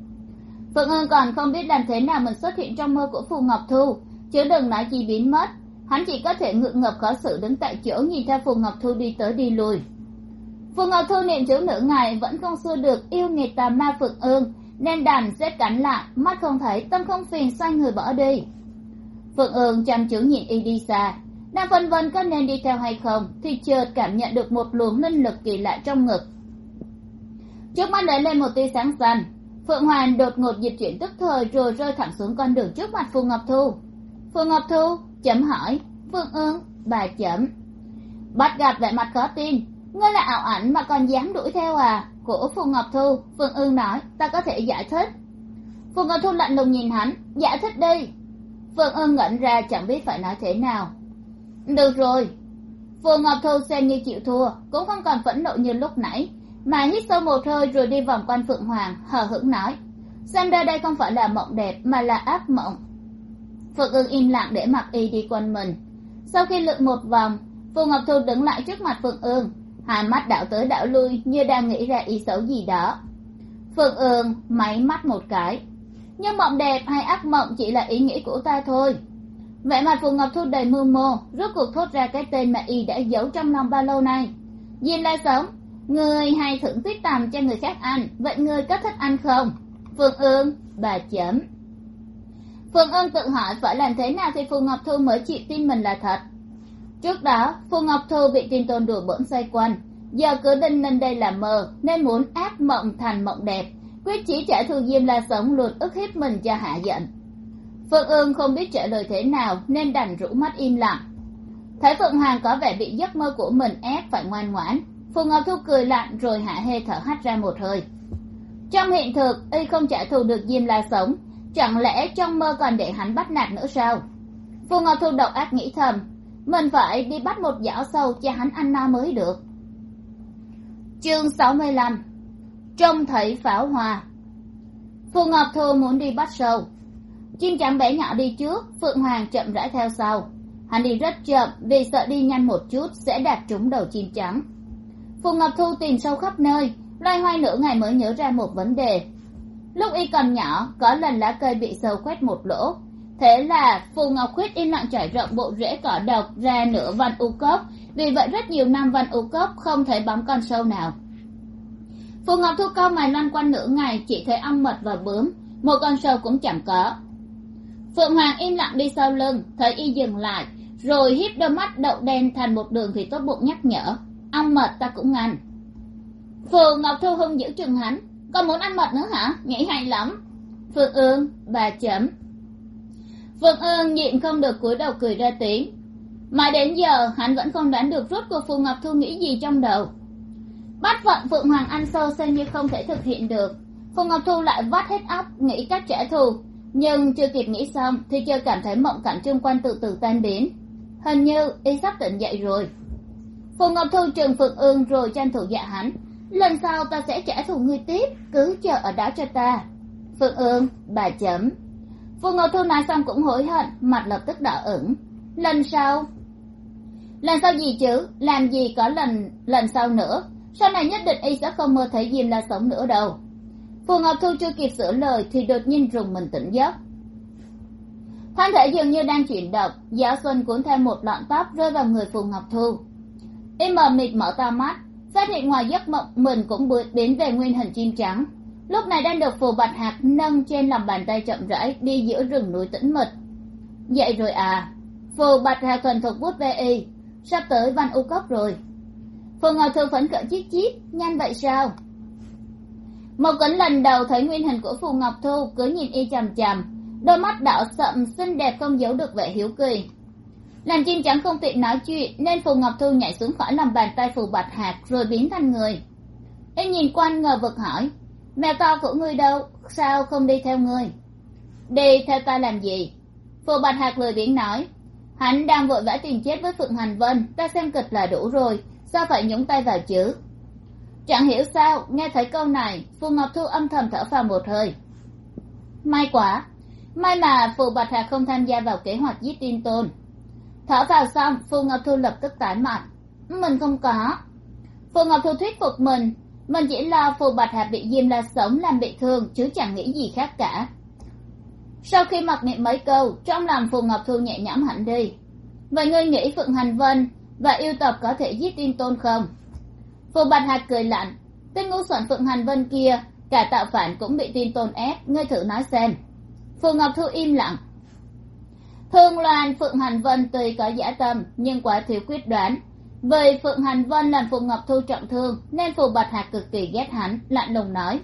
Phượng ương còn không biết làm thế nào mình xuất hiện trong mơ của phù ngọc thu. Chứ đừng nói chi biến mất. Hắn chỉ có thể ngượng ngập khó xử đứng tại chỗ nhìn theo phù ngọc thu đi tới đi lui. Phù ngọc thu niệm chú nửa ngày vẫn không xua được yêu nghiệt tà ma phượng ương, nên đành xếp cánh lại, mắt không thấy, tâm không phiền, xoay người bỏ đi. Phượng ương chăm chú nhìn y đi xa đang phân vân có nên đi theo hay không thì chợt cảm nhận được một luồng linh lực kỳ lạ trong ngực. Trước mắt lóe lên một tia sáng xanh. Phượng hoàng đột ngột dịch chuyển tức thời rồi rơi thẳng xuống con đường trước mặt phù ngọc thu. Phù ngọc thu, chấm hỏi. Phương ương, bà chấm. Bắt gặp vẻ mặt khó tin. Ngươi là ảo ảnh mà còn dám đuổi theo à? Của phù ngọc thu, phượng ương nói, ta có thể giải thích. Phù ngọc thu lạnh lùng nhìn hắn. Giải thích đi. Phượng ương ngẩn ra, chẳng biết phải nói thế nào được rồi. Phù ngọc thu xem như chịu thua, cũng không còn phẫn nộ như lúc nãy, mà hít sâu một hơi rồi đi vòng quanh phượng hoàng, hờ hững nói. Xem ra đây không phải là mộng đẹp, mà là ác mộng. Phượng ương im lặng để mặc y đi quanh mình. Sau khi lượn một vòng, phù ngọc thu đứng lại trước mặt phượng ương hai mắt đảo tới đảo lui như đang nghĩ ra ý xấu gì đó. Phượng ương máy mắt một cái. Nhưng mộng đẹp hay ác mộng chỉ là ý nghĩ của ta thôi vẻ mặt phù ngọc thu đầy mưu mô, rốt cuộc thốt ra cái tên mà y đã giấu trong lòng bao lâu nay. Diêm la sống người hay thưởng tuyết tằm cho người khác ăn, vậy người có thích ăn không? Phượng ương, bà chấm. Phượng ương tự hỏi, phải làm thế nào thì phù ngọc thu mới chịu tin mình là thật? Trước đó, phù ngọc thu bị tin tôn đùa bỡn xoay quanh. Giờ cứ đinh lên đây là mơ, nên muốn ác mộng thành mộng đẹp. Quyết chỉ trả thù diêm la sống luôn ức hiếp mình cho hạ giận phượng ương không biết trả lời thế nào, nên đành rũ mắt im lặng. Thấy phượng hoàng có vẻ bị giấc mơ của mình ép phải ngoan ngoãn, phù ngọc thu cười lạnh rồi hạ hê thở hắt ra một hơi. Trong hiện thực, y không trả thù được diêm la sống, chẳng lẽ trong mơ còn để hắn bắt nạt nữa sao? Phù ngọc thu độc ác nghĩ thầm, mình phải đi bắt một dạo sâu cho hắn ăn no mới được. Chương sáu mươi lăm, trông thấy pháo hoa. Phù ngọc thu muốn đi bắt sâu chim trắng bé nhỏ đi trước, phượng hoàng chậm rãi theo sau. Hắn đi rất chậm, vì sợ đi nhanh một chút sẽ đạp trúng đầu chim trắng phù ngọc thu tìm sâu khắp nơi, loay hoay nửa ngày mới nhớ ra một vấn đề. Lúc y còn nhỏ, có lần lá cây bị sâu quét một lỗ. Thế là phù ngọc khuyết im lặng trải rộng bộ rễ cỏ độc ra nửa văn u cốc. Vì vậy rất nhiều năm văn u cốc không thấy bóng con sâu nào. Phù ngọc thu cao mày loanh quanh nửa ngày chỉ thấy ong mật và bướm. Một con sâu cũng chẳng có phượng hoàng im lặng đi sau lưng, thấy y dừng lại, rồi híp đôi mắt đậu đen thành một đường thì tốt bụng nhắc nhở, "Ăn mật ta cũng ăn phượng ngọc thu hưng giữ chừng hắn còn muốn ăn mật nữa hả? Nhảy hay lắm. Phượng ương, bà chấm. Phượng ương nhịn không được cúi đầu cười ra tiếng. Mà đến giờ, hắn vẫn không đoán được rốt cuộc phù ngọc thu nghĩ gì trong đầu. Bắt vận phượng hoàng ăn sâu xem như không thể thực hiện được. Phù ngọc thu lại vắt hết óc, nghĩ cách trả thù nhưng chưa kịp nghĩ xong thì chưa cảm thấy mộng cảnh chung quanh từ từ tan biến. Hình như y sắp tỉnh dậy rồi. Phù ngọc thu trừng phượng ương rồi tranh thủ dạ hắn, lần sau ta sẽ trả thù ngươi tiếp, cứ chờ ở đó cho ta. Phượng ương, bà chấm. Phù ngọc thu nói xong cũng hối hận, mặt lập tức đỏ ửng. Lần sau? Lần sau gì chứ? Làm gì có lần lần sau nữa? Sau này nhất định y sẽ không mơ thấy diêm la sống nữa đâu phù ngọc thu chưa kịp sửa lời thì đột nhiên rùng mình tỉnh giấc. Thân thể dường như đang chuyển động, giáo xuân cuốn theo một lọn tóc rơi vào người phù ngọc thu. Y mờ mịt mở to mắt, phát hiện ngoài giấc mộng mình cũng biến về nguyên hình chim trắng. Lúc này đang được phù bạch hạt nâng trên lòng bàn tay chậm rãi, đi giữa rừng núi tĩnh mịch. Vậy rồi à? Phù bạch hạt thuần thục vuốt ve y. Sắp tới văn u cốc rồi. Phù ngọc thu phấn khởi chiếc chiếc nhanh vậy sao? Một cẩn lần đầu thấy nguyên hình của phù ngọc thu cứ nhìn y chằm chằm. Đôi mắt đỏ sậm, xinh đẹp không giấu được vẻ hiếu kỳ. Làm chim trắng không tiện nói chuyện, nên phù ngọc thu nhảy xuống khỏi lòng bàn tay phù bạch hạt rồi biến thành người. Y nhìn quanh ngờ vực hỏi mèo to của ngươi đâu? Sao không đi theo ngươi? Đi theo ta làm gì? Phù bạch hạt lười biếng nói, hắn đang vội vã tìm chết với phượng hành vân, ta xem kịch là đủ rồi, sao phải nhúng tay vào chứ? Chẳng hiểu sao, nghe thấy câu này, phù ngọc thu âm thầm thở phào một hơi. May quá, may mà phù bạch hạc không tham gia vào kế hoạch giết tin tôn. Thở phào xong, phù ngọc thu lập tức tái mặt mình không có. Phù ngọc thu thuyết phục mình mình chỉ lo phù bạch hạc bị diêm la sống làm bị thương, chứ chẳng nghĩ gì khác cả. Sau khi mặc niệm mấy câu, trong lòng phù ngọc thu nhẹ nhõm hẳn đi. Vậy ngươi nghĩ phượng hành vân và yêu tộc có thể giết tin tôn không? Phù bạch hạc cười lạnh. Tên ngu xuẩn phượng hành vân kia, cả tạo phản cũng bị tin tôn ép, ngươi thử nói xem. Phù ngọc thu im lặng. Thương loan phượng hành vân tuy có giả tâm, nhưng quá thiếu quyết đoán. Vì phượng hành vân làm phù ngọc thu trọng thương, nên phù bạch hạc cực kỳ ghét hắn, lạnh lùng nói.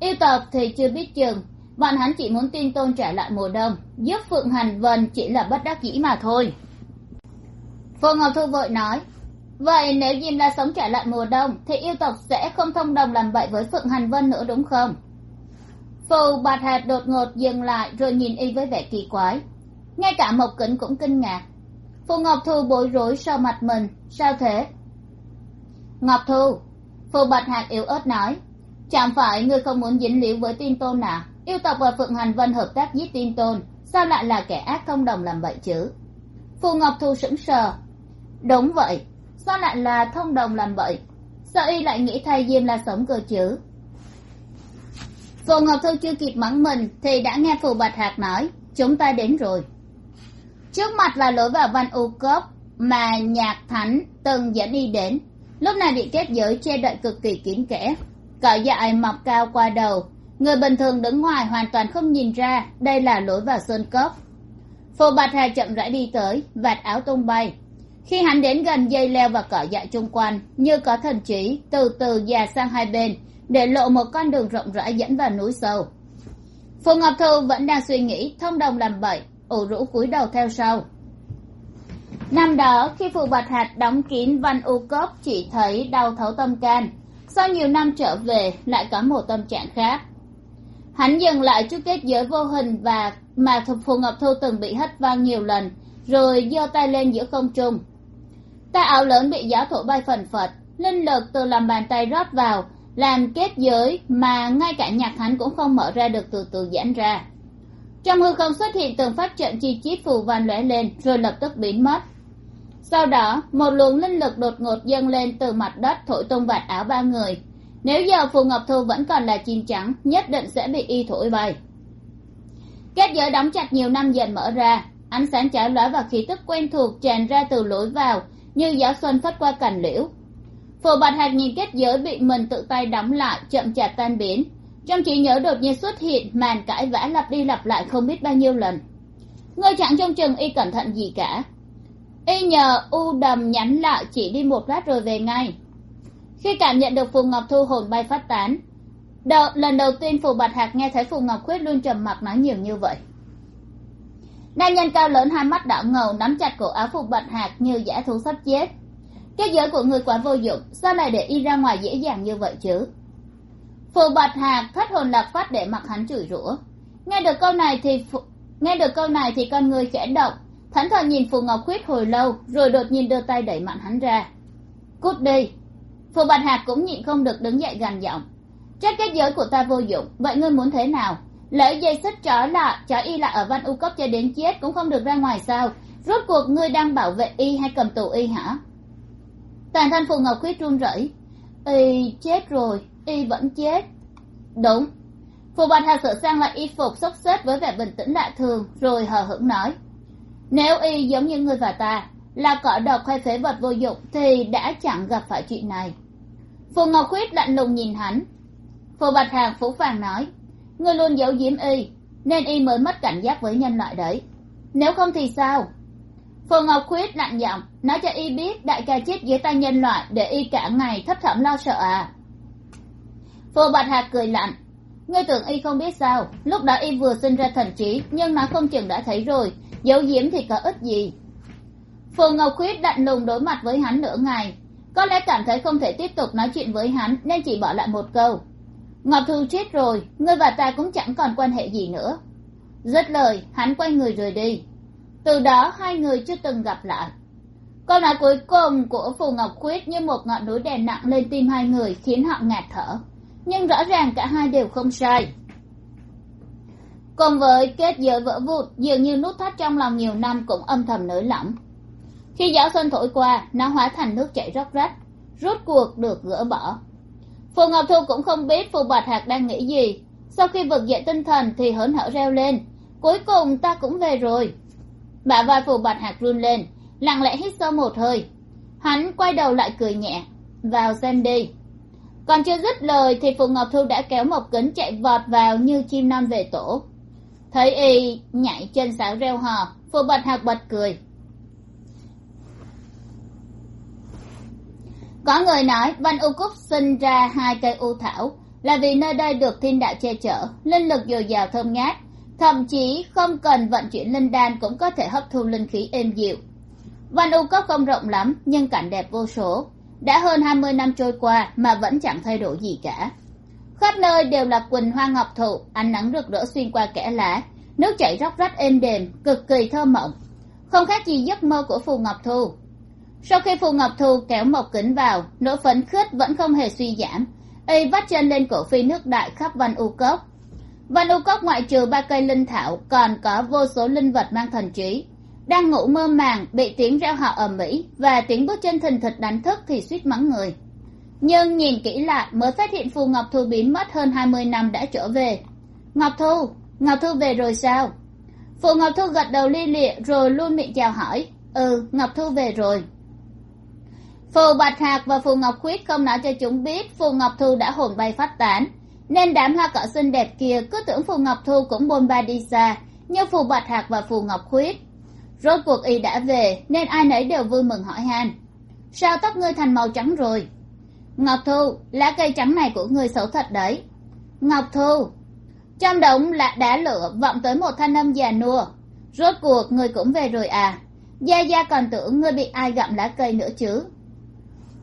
Yêu tộc thì chưa biết chừng, bọn hắn chỉ muốn tin tôn trả lại mùa đông, giúp phượng hành vân chỉ là bất đắc dĩ mà thôi. Phù ngọc thu vội nói vậy nếu diêm la sống trở lại mùa đông, thì yêu tộc sẽ không thông đồng làm bậy với phượng hành vân nữa đúng không? Phù bạch hạt đột ngột dừng lại rồi nhìn y với vẻ kỳ quái. Ngay cả mộc kính cũng kinh ngạc. Phù ngọc thu bối rối sau mặt mình, sao thế? Ngọc thu, phù bạch hạt yếu ớt nói, chẳng phải ngươi không muốn dính líu với tin tôn à? Yêu tộc và phượng hành vân hợp tác giết tin tôn, sao lại là kẻ ác thông đồng làm vậy chứ? Phù ngọc thu sững sờ, đúng vậy sao lại là thông đồng làm bậy. sao y lại nghĩ thay diêm là sống cơ chứ? Phù ngọc thu chưa kịp mắng mình thì đã nghe phù bạch hạc nói, chúng ta đến rồi. Trước mặt là lối vào văn u cốc mà nhạc thánh từng dẫn y đến, lúc này bị kết giới che đậy cực kỳ kín kẽ. Cỏ dại mọc cao qua đầu, người bình thường đứng ngoài hoàn toàn không nhìn ra đây là lối vào sơn cốc. Phù bạch hà chậm rãi đi tới, vạt áo tung bay khi hắn đến gần dây leo và cỏ dại chung quanh, như có thần trí, từ từ già sang hai bên, để lộ một con đường rộng rãi dẫn vào núi sâu. Phù ngọc thu vẫn đang suy nghĩ, thông đồng làm bậy, ủ rũ cúi đầu theo sau. Năm đó, khi phù bạch hạt đóng kín văn u cốc, chỉ thấy đau thấu tâm can. Sau nhiều năm trở về, lại có một tâm trạng khác. Hắn dừng lại trước kết giới vô hình và mà phù ngọc thu từng bị hất văng nhiều lần, rồi giơ tay lên giữa không trung tay áo lớn bị gió thổi bay phần phật, linh lực từ lòng bàn tay rót vào, làm kết giới mà ngay cả nhạc hắn cũng không mở ra được từ từ giãn ra. Trong hư không xuất hiện từng phát trận chi chít phù văn lóe lên, rồi lập tức biến mất. Sau đó, một luồng linh lực đột ngột dâng lên từ mặt đất thổi tung vạt áo ba người. Nếu giờ phù ngọc thu vẫn còn là chim trắng, nhất định sẽ bị y thổi bay. Kết giới đóng chặt nhiều năm dần mở ra, ánh sáng chói lóa và khí tức quen thuộc tràn ra từ lối vào như gió xuân phất qua cành liễu. Phù bạch hạc nhìn kết giới bị mình tự tay đóng lại chậm chạp tan biến. Trong trí nhớ đột nhiên xuất hiện màn cãi vã lặp đi lặp lại không biết bao nhiêu lần. Ngươi chẳng trông chừng y cẩn thận gì cả. Y nhờ u đầm nhắn lại chỉ đi một lát rồi về ngay. Khi cảm nhận được phù ngọc thu hồn bay phát tán đầu, lần đầu tiên phù bạch hạc nghe thấy phù ngọc khuyết luôn trầm mặc nói nhiều như vậy nam nhân cao lớn hai mắt đỏ ngầu nắm chặt cổ áo phục bạch hạc như giả thú sắp chết. Cái giới của người quá vô dụng, sao lại để y ra ngoài dễ dàng như vậy chứ? Phù bạch hạc thất hồn lạc phát để mặc hắn chửi rủa. Nghe được câu này thì phù... nghe được câu này thì con người khẽ động. Thẫn thờ nhìn phù ngọc khuyết hồi lâu, rồi đột nhiên đưa tay đẩy mạnh hắn ra. Cút đi! Phù bạch hạc cũng nhịn không được đứng dậy gằn giọng. Trách kết giới của ta vô dụng, vậy ngươi muốn thế nào? Lỡ dây xích trói lại trói y là ở văn u cốc cho đến chết, cũng không được ra ngoài sao. Rốt cuộc ngươi đang bảo vệ y hay cầm tù y hả? Toàn thân phù ngọc khuyết run rẩy. Y chết rồi, y vẫn chết. Đúng. Phù bạch hà sửa sang lại y phục xốc xếp với vẻ bình tĩnh lạ thường, rồi hờ hững nói. Nếu y giống như ngươi và ta, là cỏ độc hay phế vật vô dụng, thì đã chẳng gặp phải chuyện này. Phù ngọc khuyết lạnh lùng nhìn hắn. Phù bạch hàng phú phàng nói ngươi luôn giấu giếm y, nên y mới mất cảnh giác với nhân loại đấy. Nếu không thì sao? Phù ngọc khuyết lạnh giọng, nói cho y biết đại ca chết dưới tay nhân loại để y cả ngày thấp thỏm lo sợ à? Phù bạch hạc cười lạnh, ngươi tưởng y không biết sao, lúc đó y vừa sinh ra thần trí, nhưng nó không chừng đã thấy rồi, giấu diếm thì có ích gì? Phù ngọc khuyết lạnh lùng đối mặt với hắn nửa ngày, có lẽ cảm thấy không thể tiếp tục nói chuyện với hắn, nên chỉ bỏ lại một câu ngọc thu chết rồi, ngươi và ta cũng chẳng còn quan hệ gì nữa. Dứt lời, hắn quay người rời đi. Từ đó, hai người chưa từng gặp lại. Câu nói cuối cùng của phù ngọc khuyết như một ngọn núi đè nặng lên tim hai người khiến họ ngạt thở. Nhưng rõ ràng cả hai đều không sai. Cùng với kết giới vỡ vụn, dường như nút thắt trong lòng nhiều năm cũng âm thầm nới lỏng. Khi gió xuân thổi qua, nó hóa thành nước chảy róc rách rốt cuộc được gỡ bỏ phù ngọc thu cũng không biết phù bạch hạc đang nghĩ gì. Sau khi vực dậy tinh thần thì hớn hở reo lên. Cuối cùng ta cũng về rồi. Bả vai phù bạch hạc run lên, lặng lẽ hít sâu một hơi. Hắn quay đầu lại cười nhẹ, vào xem đi. Còn chưa dứt lời thì phù ngọc thu đã kéo một kính chạy vọt vào như chim non về tổ. Thấy y nhảy chân sáo reo hò, phù bạch hạc bật cười. Có người nói văn u cúc sinh ra hai cây u thảo là vì nơi đây được thiên đạo che chở, linh lực dồi dào thơm ngát. Thậm chí không cần vận chuyển linh đan cũng có thể hấp thu linh khí êm dịu. Văn u cốc không rộng lắm, nhưng cảnh đẹp vô số. Đã hơn hai mươi năm trôi qua mà vẫn chẳng thay đổi gì cả. Khắp nơi đều là quỳnh hoa ngọc thụ, ánh nắng rực rỡ xuyên qua kẽ lá. Nước chảy róc rách êm đềm, cực kỳ thơ mộng. Không khác gì giấc mơ của phù ngọc thu sau khi phù ngọc thu kéo mộc kính vào, nỗi phấn khích vẫn không hề suy giảm. Y vắt chân lên cổ phi nước đại khắp văn u cốc. Văn u cốc ngoại trừ ba cây linh thảo, còn có vô số linh vật mang thần trí. Đang ngủ mơ màng, bị tiếng reo họ ầm ĩ và tiếng bước chân thình thịch đánh thức thì suýt mắng người. Nhưng nhìn kỹ lại, mới phát hiện phù ngọc thu biến mất hơn hai mươi năm đã trở về. Ngọc thu ngọc thu về rồi sao? Phù ngọc thu gật đầu li lịa rồi luôn miệng chào hỏi. Ừ ngọc thu về rồi phù bạch hạc và phù ngọc khuyết không nói cho chúng biết phù ngọc thu đã hồn bay phát tán. Nên đám hoa cỏ xinh đẹp kia cứ tưởng phù ngọc thu cũng bôn ba đi xa, như phù bạch hạc và phù ngọc khuyết. Rốt cuộc y đã về, nên ai nấy đều vui mừng hỏi han. Sao tóc ngươi thành màu trắng rồi? Ngọc thu, lá cây trắng này của ngươi xấu thật đấy. Ngọc thu, trong đống là đá lửa vọng tới một thanh âm già nua. Rốt cuộc ngươi cũng về rồi à? Gia gia còn tưởng ngươi bị ai gặm lá cây nữa chứ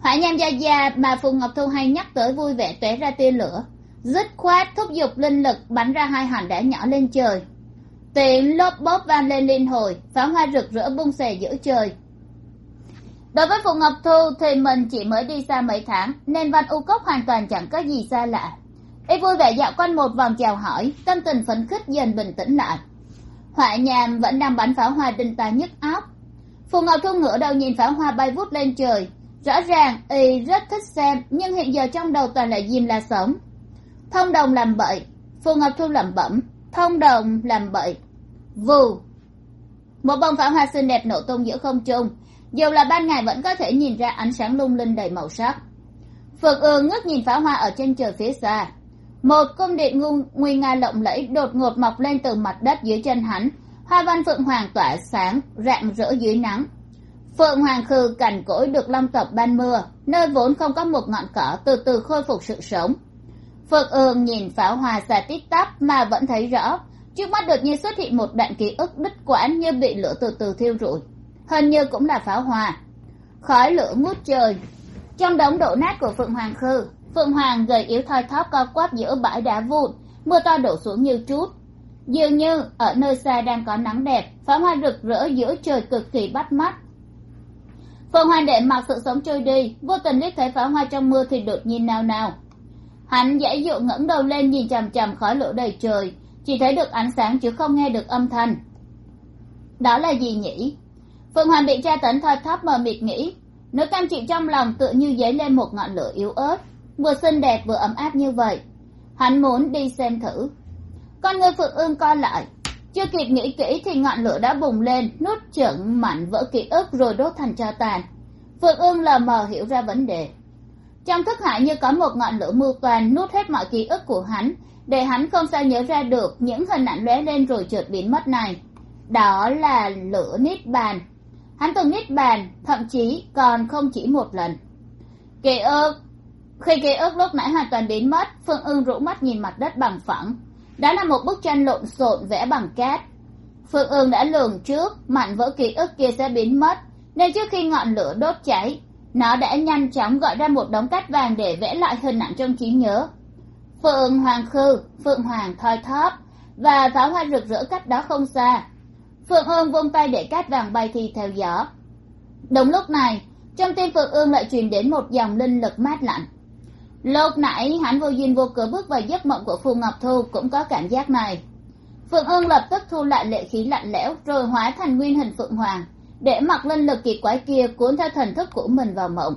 hỏa nham gia da mà Phùng ngọc thu hay nhắc tới vui vẻ tóe ra tia lửa. Dứt khoát thúc giục linh lực bắn ra hai hòn đá nhỏ lên trời. Tiếng lốp bốp vang lên liên hồi, pháo hoa rực rỡ bung xè giữa trời. Đối với Phùng ngọc thu thì mình chỉ mới đi xa mấy tháng, nên văn u cốc hoàn toàn chẳng có gì xa lạ. Y vui vẻ dạo quanh một vòng chào hỏi, tâm tình phấn khích dần bình tĩnh lại. Họa nhàm vẫn đang bắn pháo hoa đinh tai nhức óc. Phù ngọc thu ngửa đầu nhìn pháo hoa bay vút lên trời rõ ràng, y rất thích xem, nhưng hiện giờ trong đầu toàn là diêm la sống thông đồng làm bậy, phù ngọc thu lẩm bẩm, thông đồng làm bậy. Vù. Một bông pháo hoa xinh đẹp nổ tung giữa không trung. Dù là ban ngày vẫn có thể nhìn ra ánh sáng lung linh đầy màu sắc. Phượng ương ngước nhìn pháo hoa ở trên trời phía xa. Một cung điện ngu, nguy nga lộng lẫy đột ngột mọc lên từ mặt đất dưới chân hắn. Hoa văn phượng hoàng tỏa sáng, rạng rỡ dưới nắng phượng hoàng khư cằn cỗi được long tộc ban mưa nơi vốn không có một ngọn cỏ từ từ khôi phục sự sống. Phượng ương nhìn pháo hoa xa tít tắp mà vẫn thấy rõ trước mắt đột nhiên xuất hiện một đoạn ký ức đứt quãng như bị lửa từ từ thiêu rụi hình như cũng là pháo hoa. Khói lửa ngút trời. Trong đống đổ nát của phượng hoàng khư phượng hoàng gầy yếu thoi thóp co quắp giữa bãi đá vụn mưa to đổ xuống như chút, dường như ở nơi xa đang có nắng đẹp pháo hoa rực rỡ giữa trời cực kỳ bắt mắt phượng hoàng đệ mặc sự sống trôi đi, vô tình liếc thấy pháo hoa trong mưa thì đột nhiên nao nao. Hắn dãy dụ ngẩng đầu lên nhìn chằm chằm khói lửa đầy trời, chỉ thấy được ánh sáng chứ không nghe được âm thanh. Đó là gì nhỉ? Phượng hoàng bị tra tấn thoi thóp mờ mịt nghĩ, nỗi cam chịu trong lòng tựa như dấy lên một ngọn lửa yếu ớt, vừa xinh đẹp vừa ấm áp như vậy. Hắn muốn đi xem thử. Con người phượng ương co lại chưa kịp nghĩ kỹ thì ngọn lửa đã bùng lên nút chửng mảnh vỡ ký ức rồi đốt thành tro tàn. Phượng ương lờ mờ hiểu ra vấn đề. Trong thức hải như có một ngọn lửa mưu toàn nuốt hết mọi ký ức của hắn, để hắn không sao nhớ ra được những hình ảnh lóe lên rồi trượt biến mất này. Đó là lửa nít bàn. Hắn từng nít bàn, thậm chí còn không chỉ một lần. Ký ức. Khi ký ức lúc nãy hoàn toàn biến mất phương ương rũ mắt nhìn mặt đất bằng phẳng đó là một bức tranh lộn xộn vẽ bằng cát phương ương đã lường trước, mảnh vỡ ký ức kia sẽ biến mất, nên trước khi ngọn lửa đốt cháy, nó đã nhanh chóng gọi ra một đống cát vàng để vẽ lại hình ảnh trong trí nhớ. Phượng hoàng khư, phượng hoàng thoi thóp, và pháo hoa rực rỡ cách đó không xa. Phượng ương vung tay để cát vàng bay thi theo gió. Đúng lúc này, trong tim phượng ương lại truyền đến một dòng linh lực mát lạnh lúc nãy, hắn vô duyên vô cớ bước vào giấc mộng của phù ngọc thu cũng có cảm giác này. Phượng ương lập tức thu lại lệ khí lạnh lẽo, rồi hóa thành nguyên hình phượng hoàng, để mặc linh lực kỳ quái kia cuốn theo thần thức của mình vào mộng.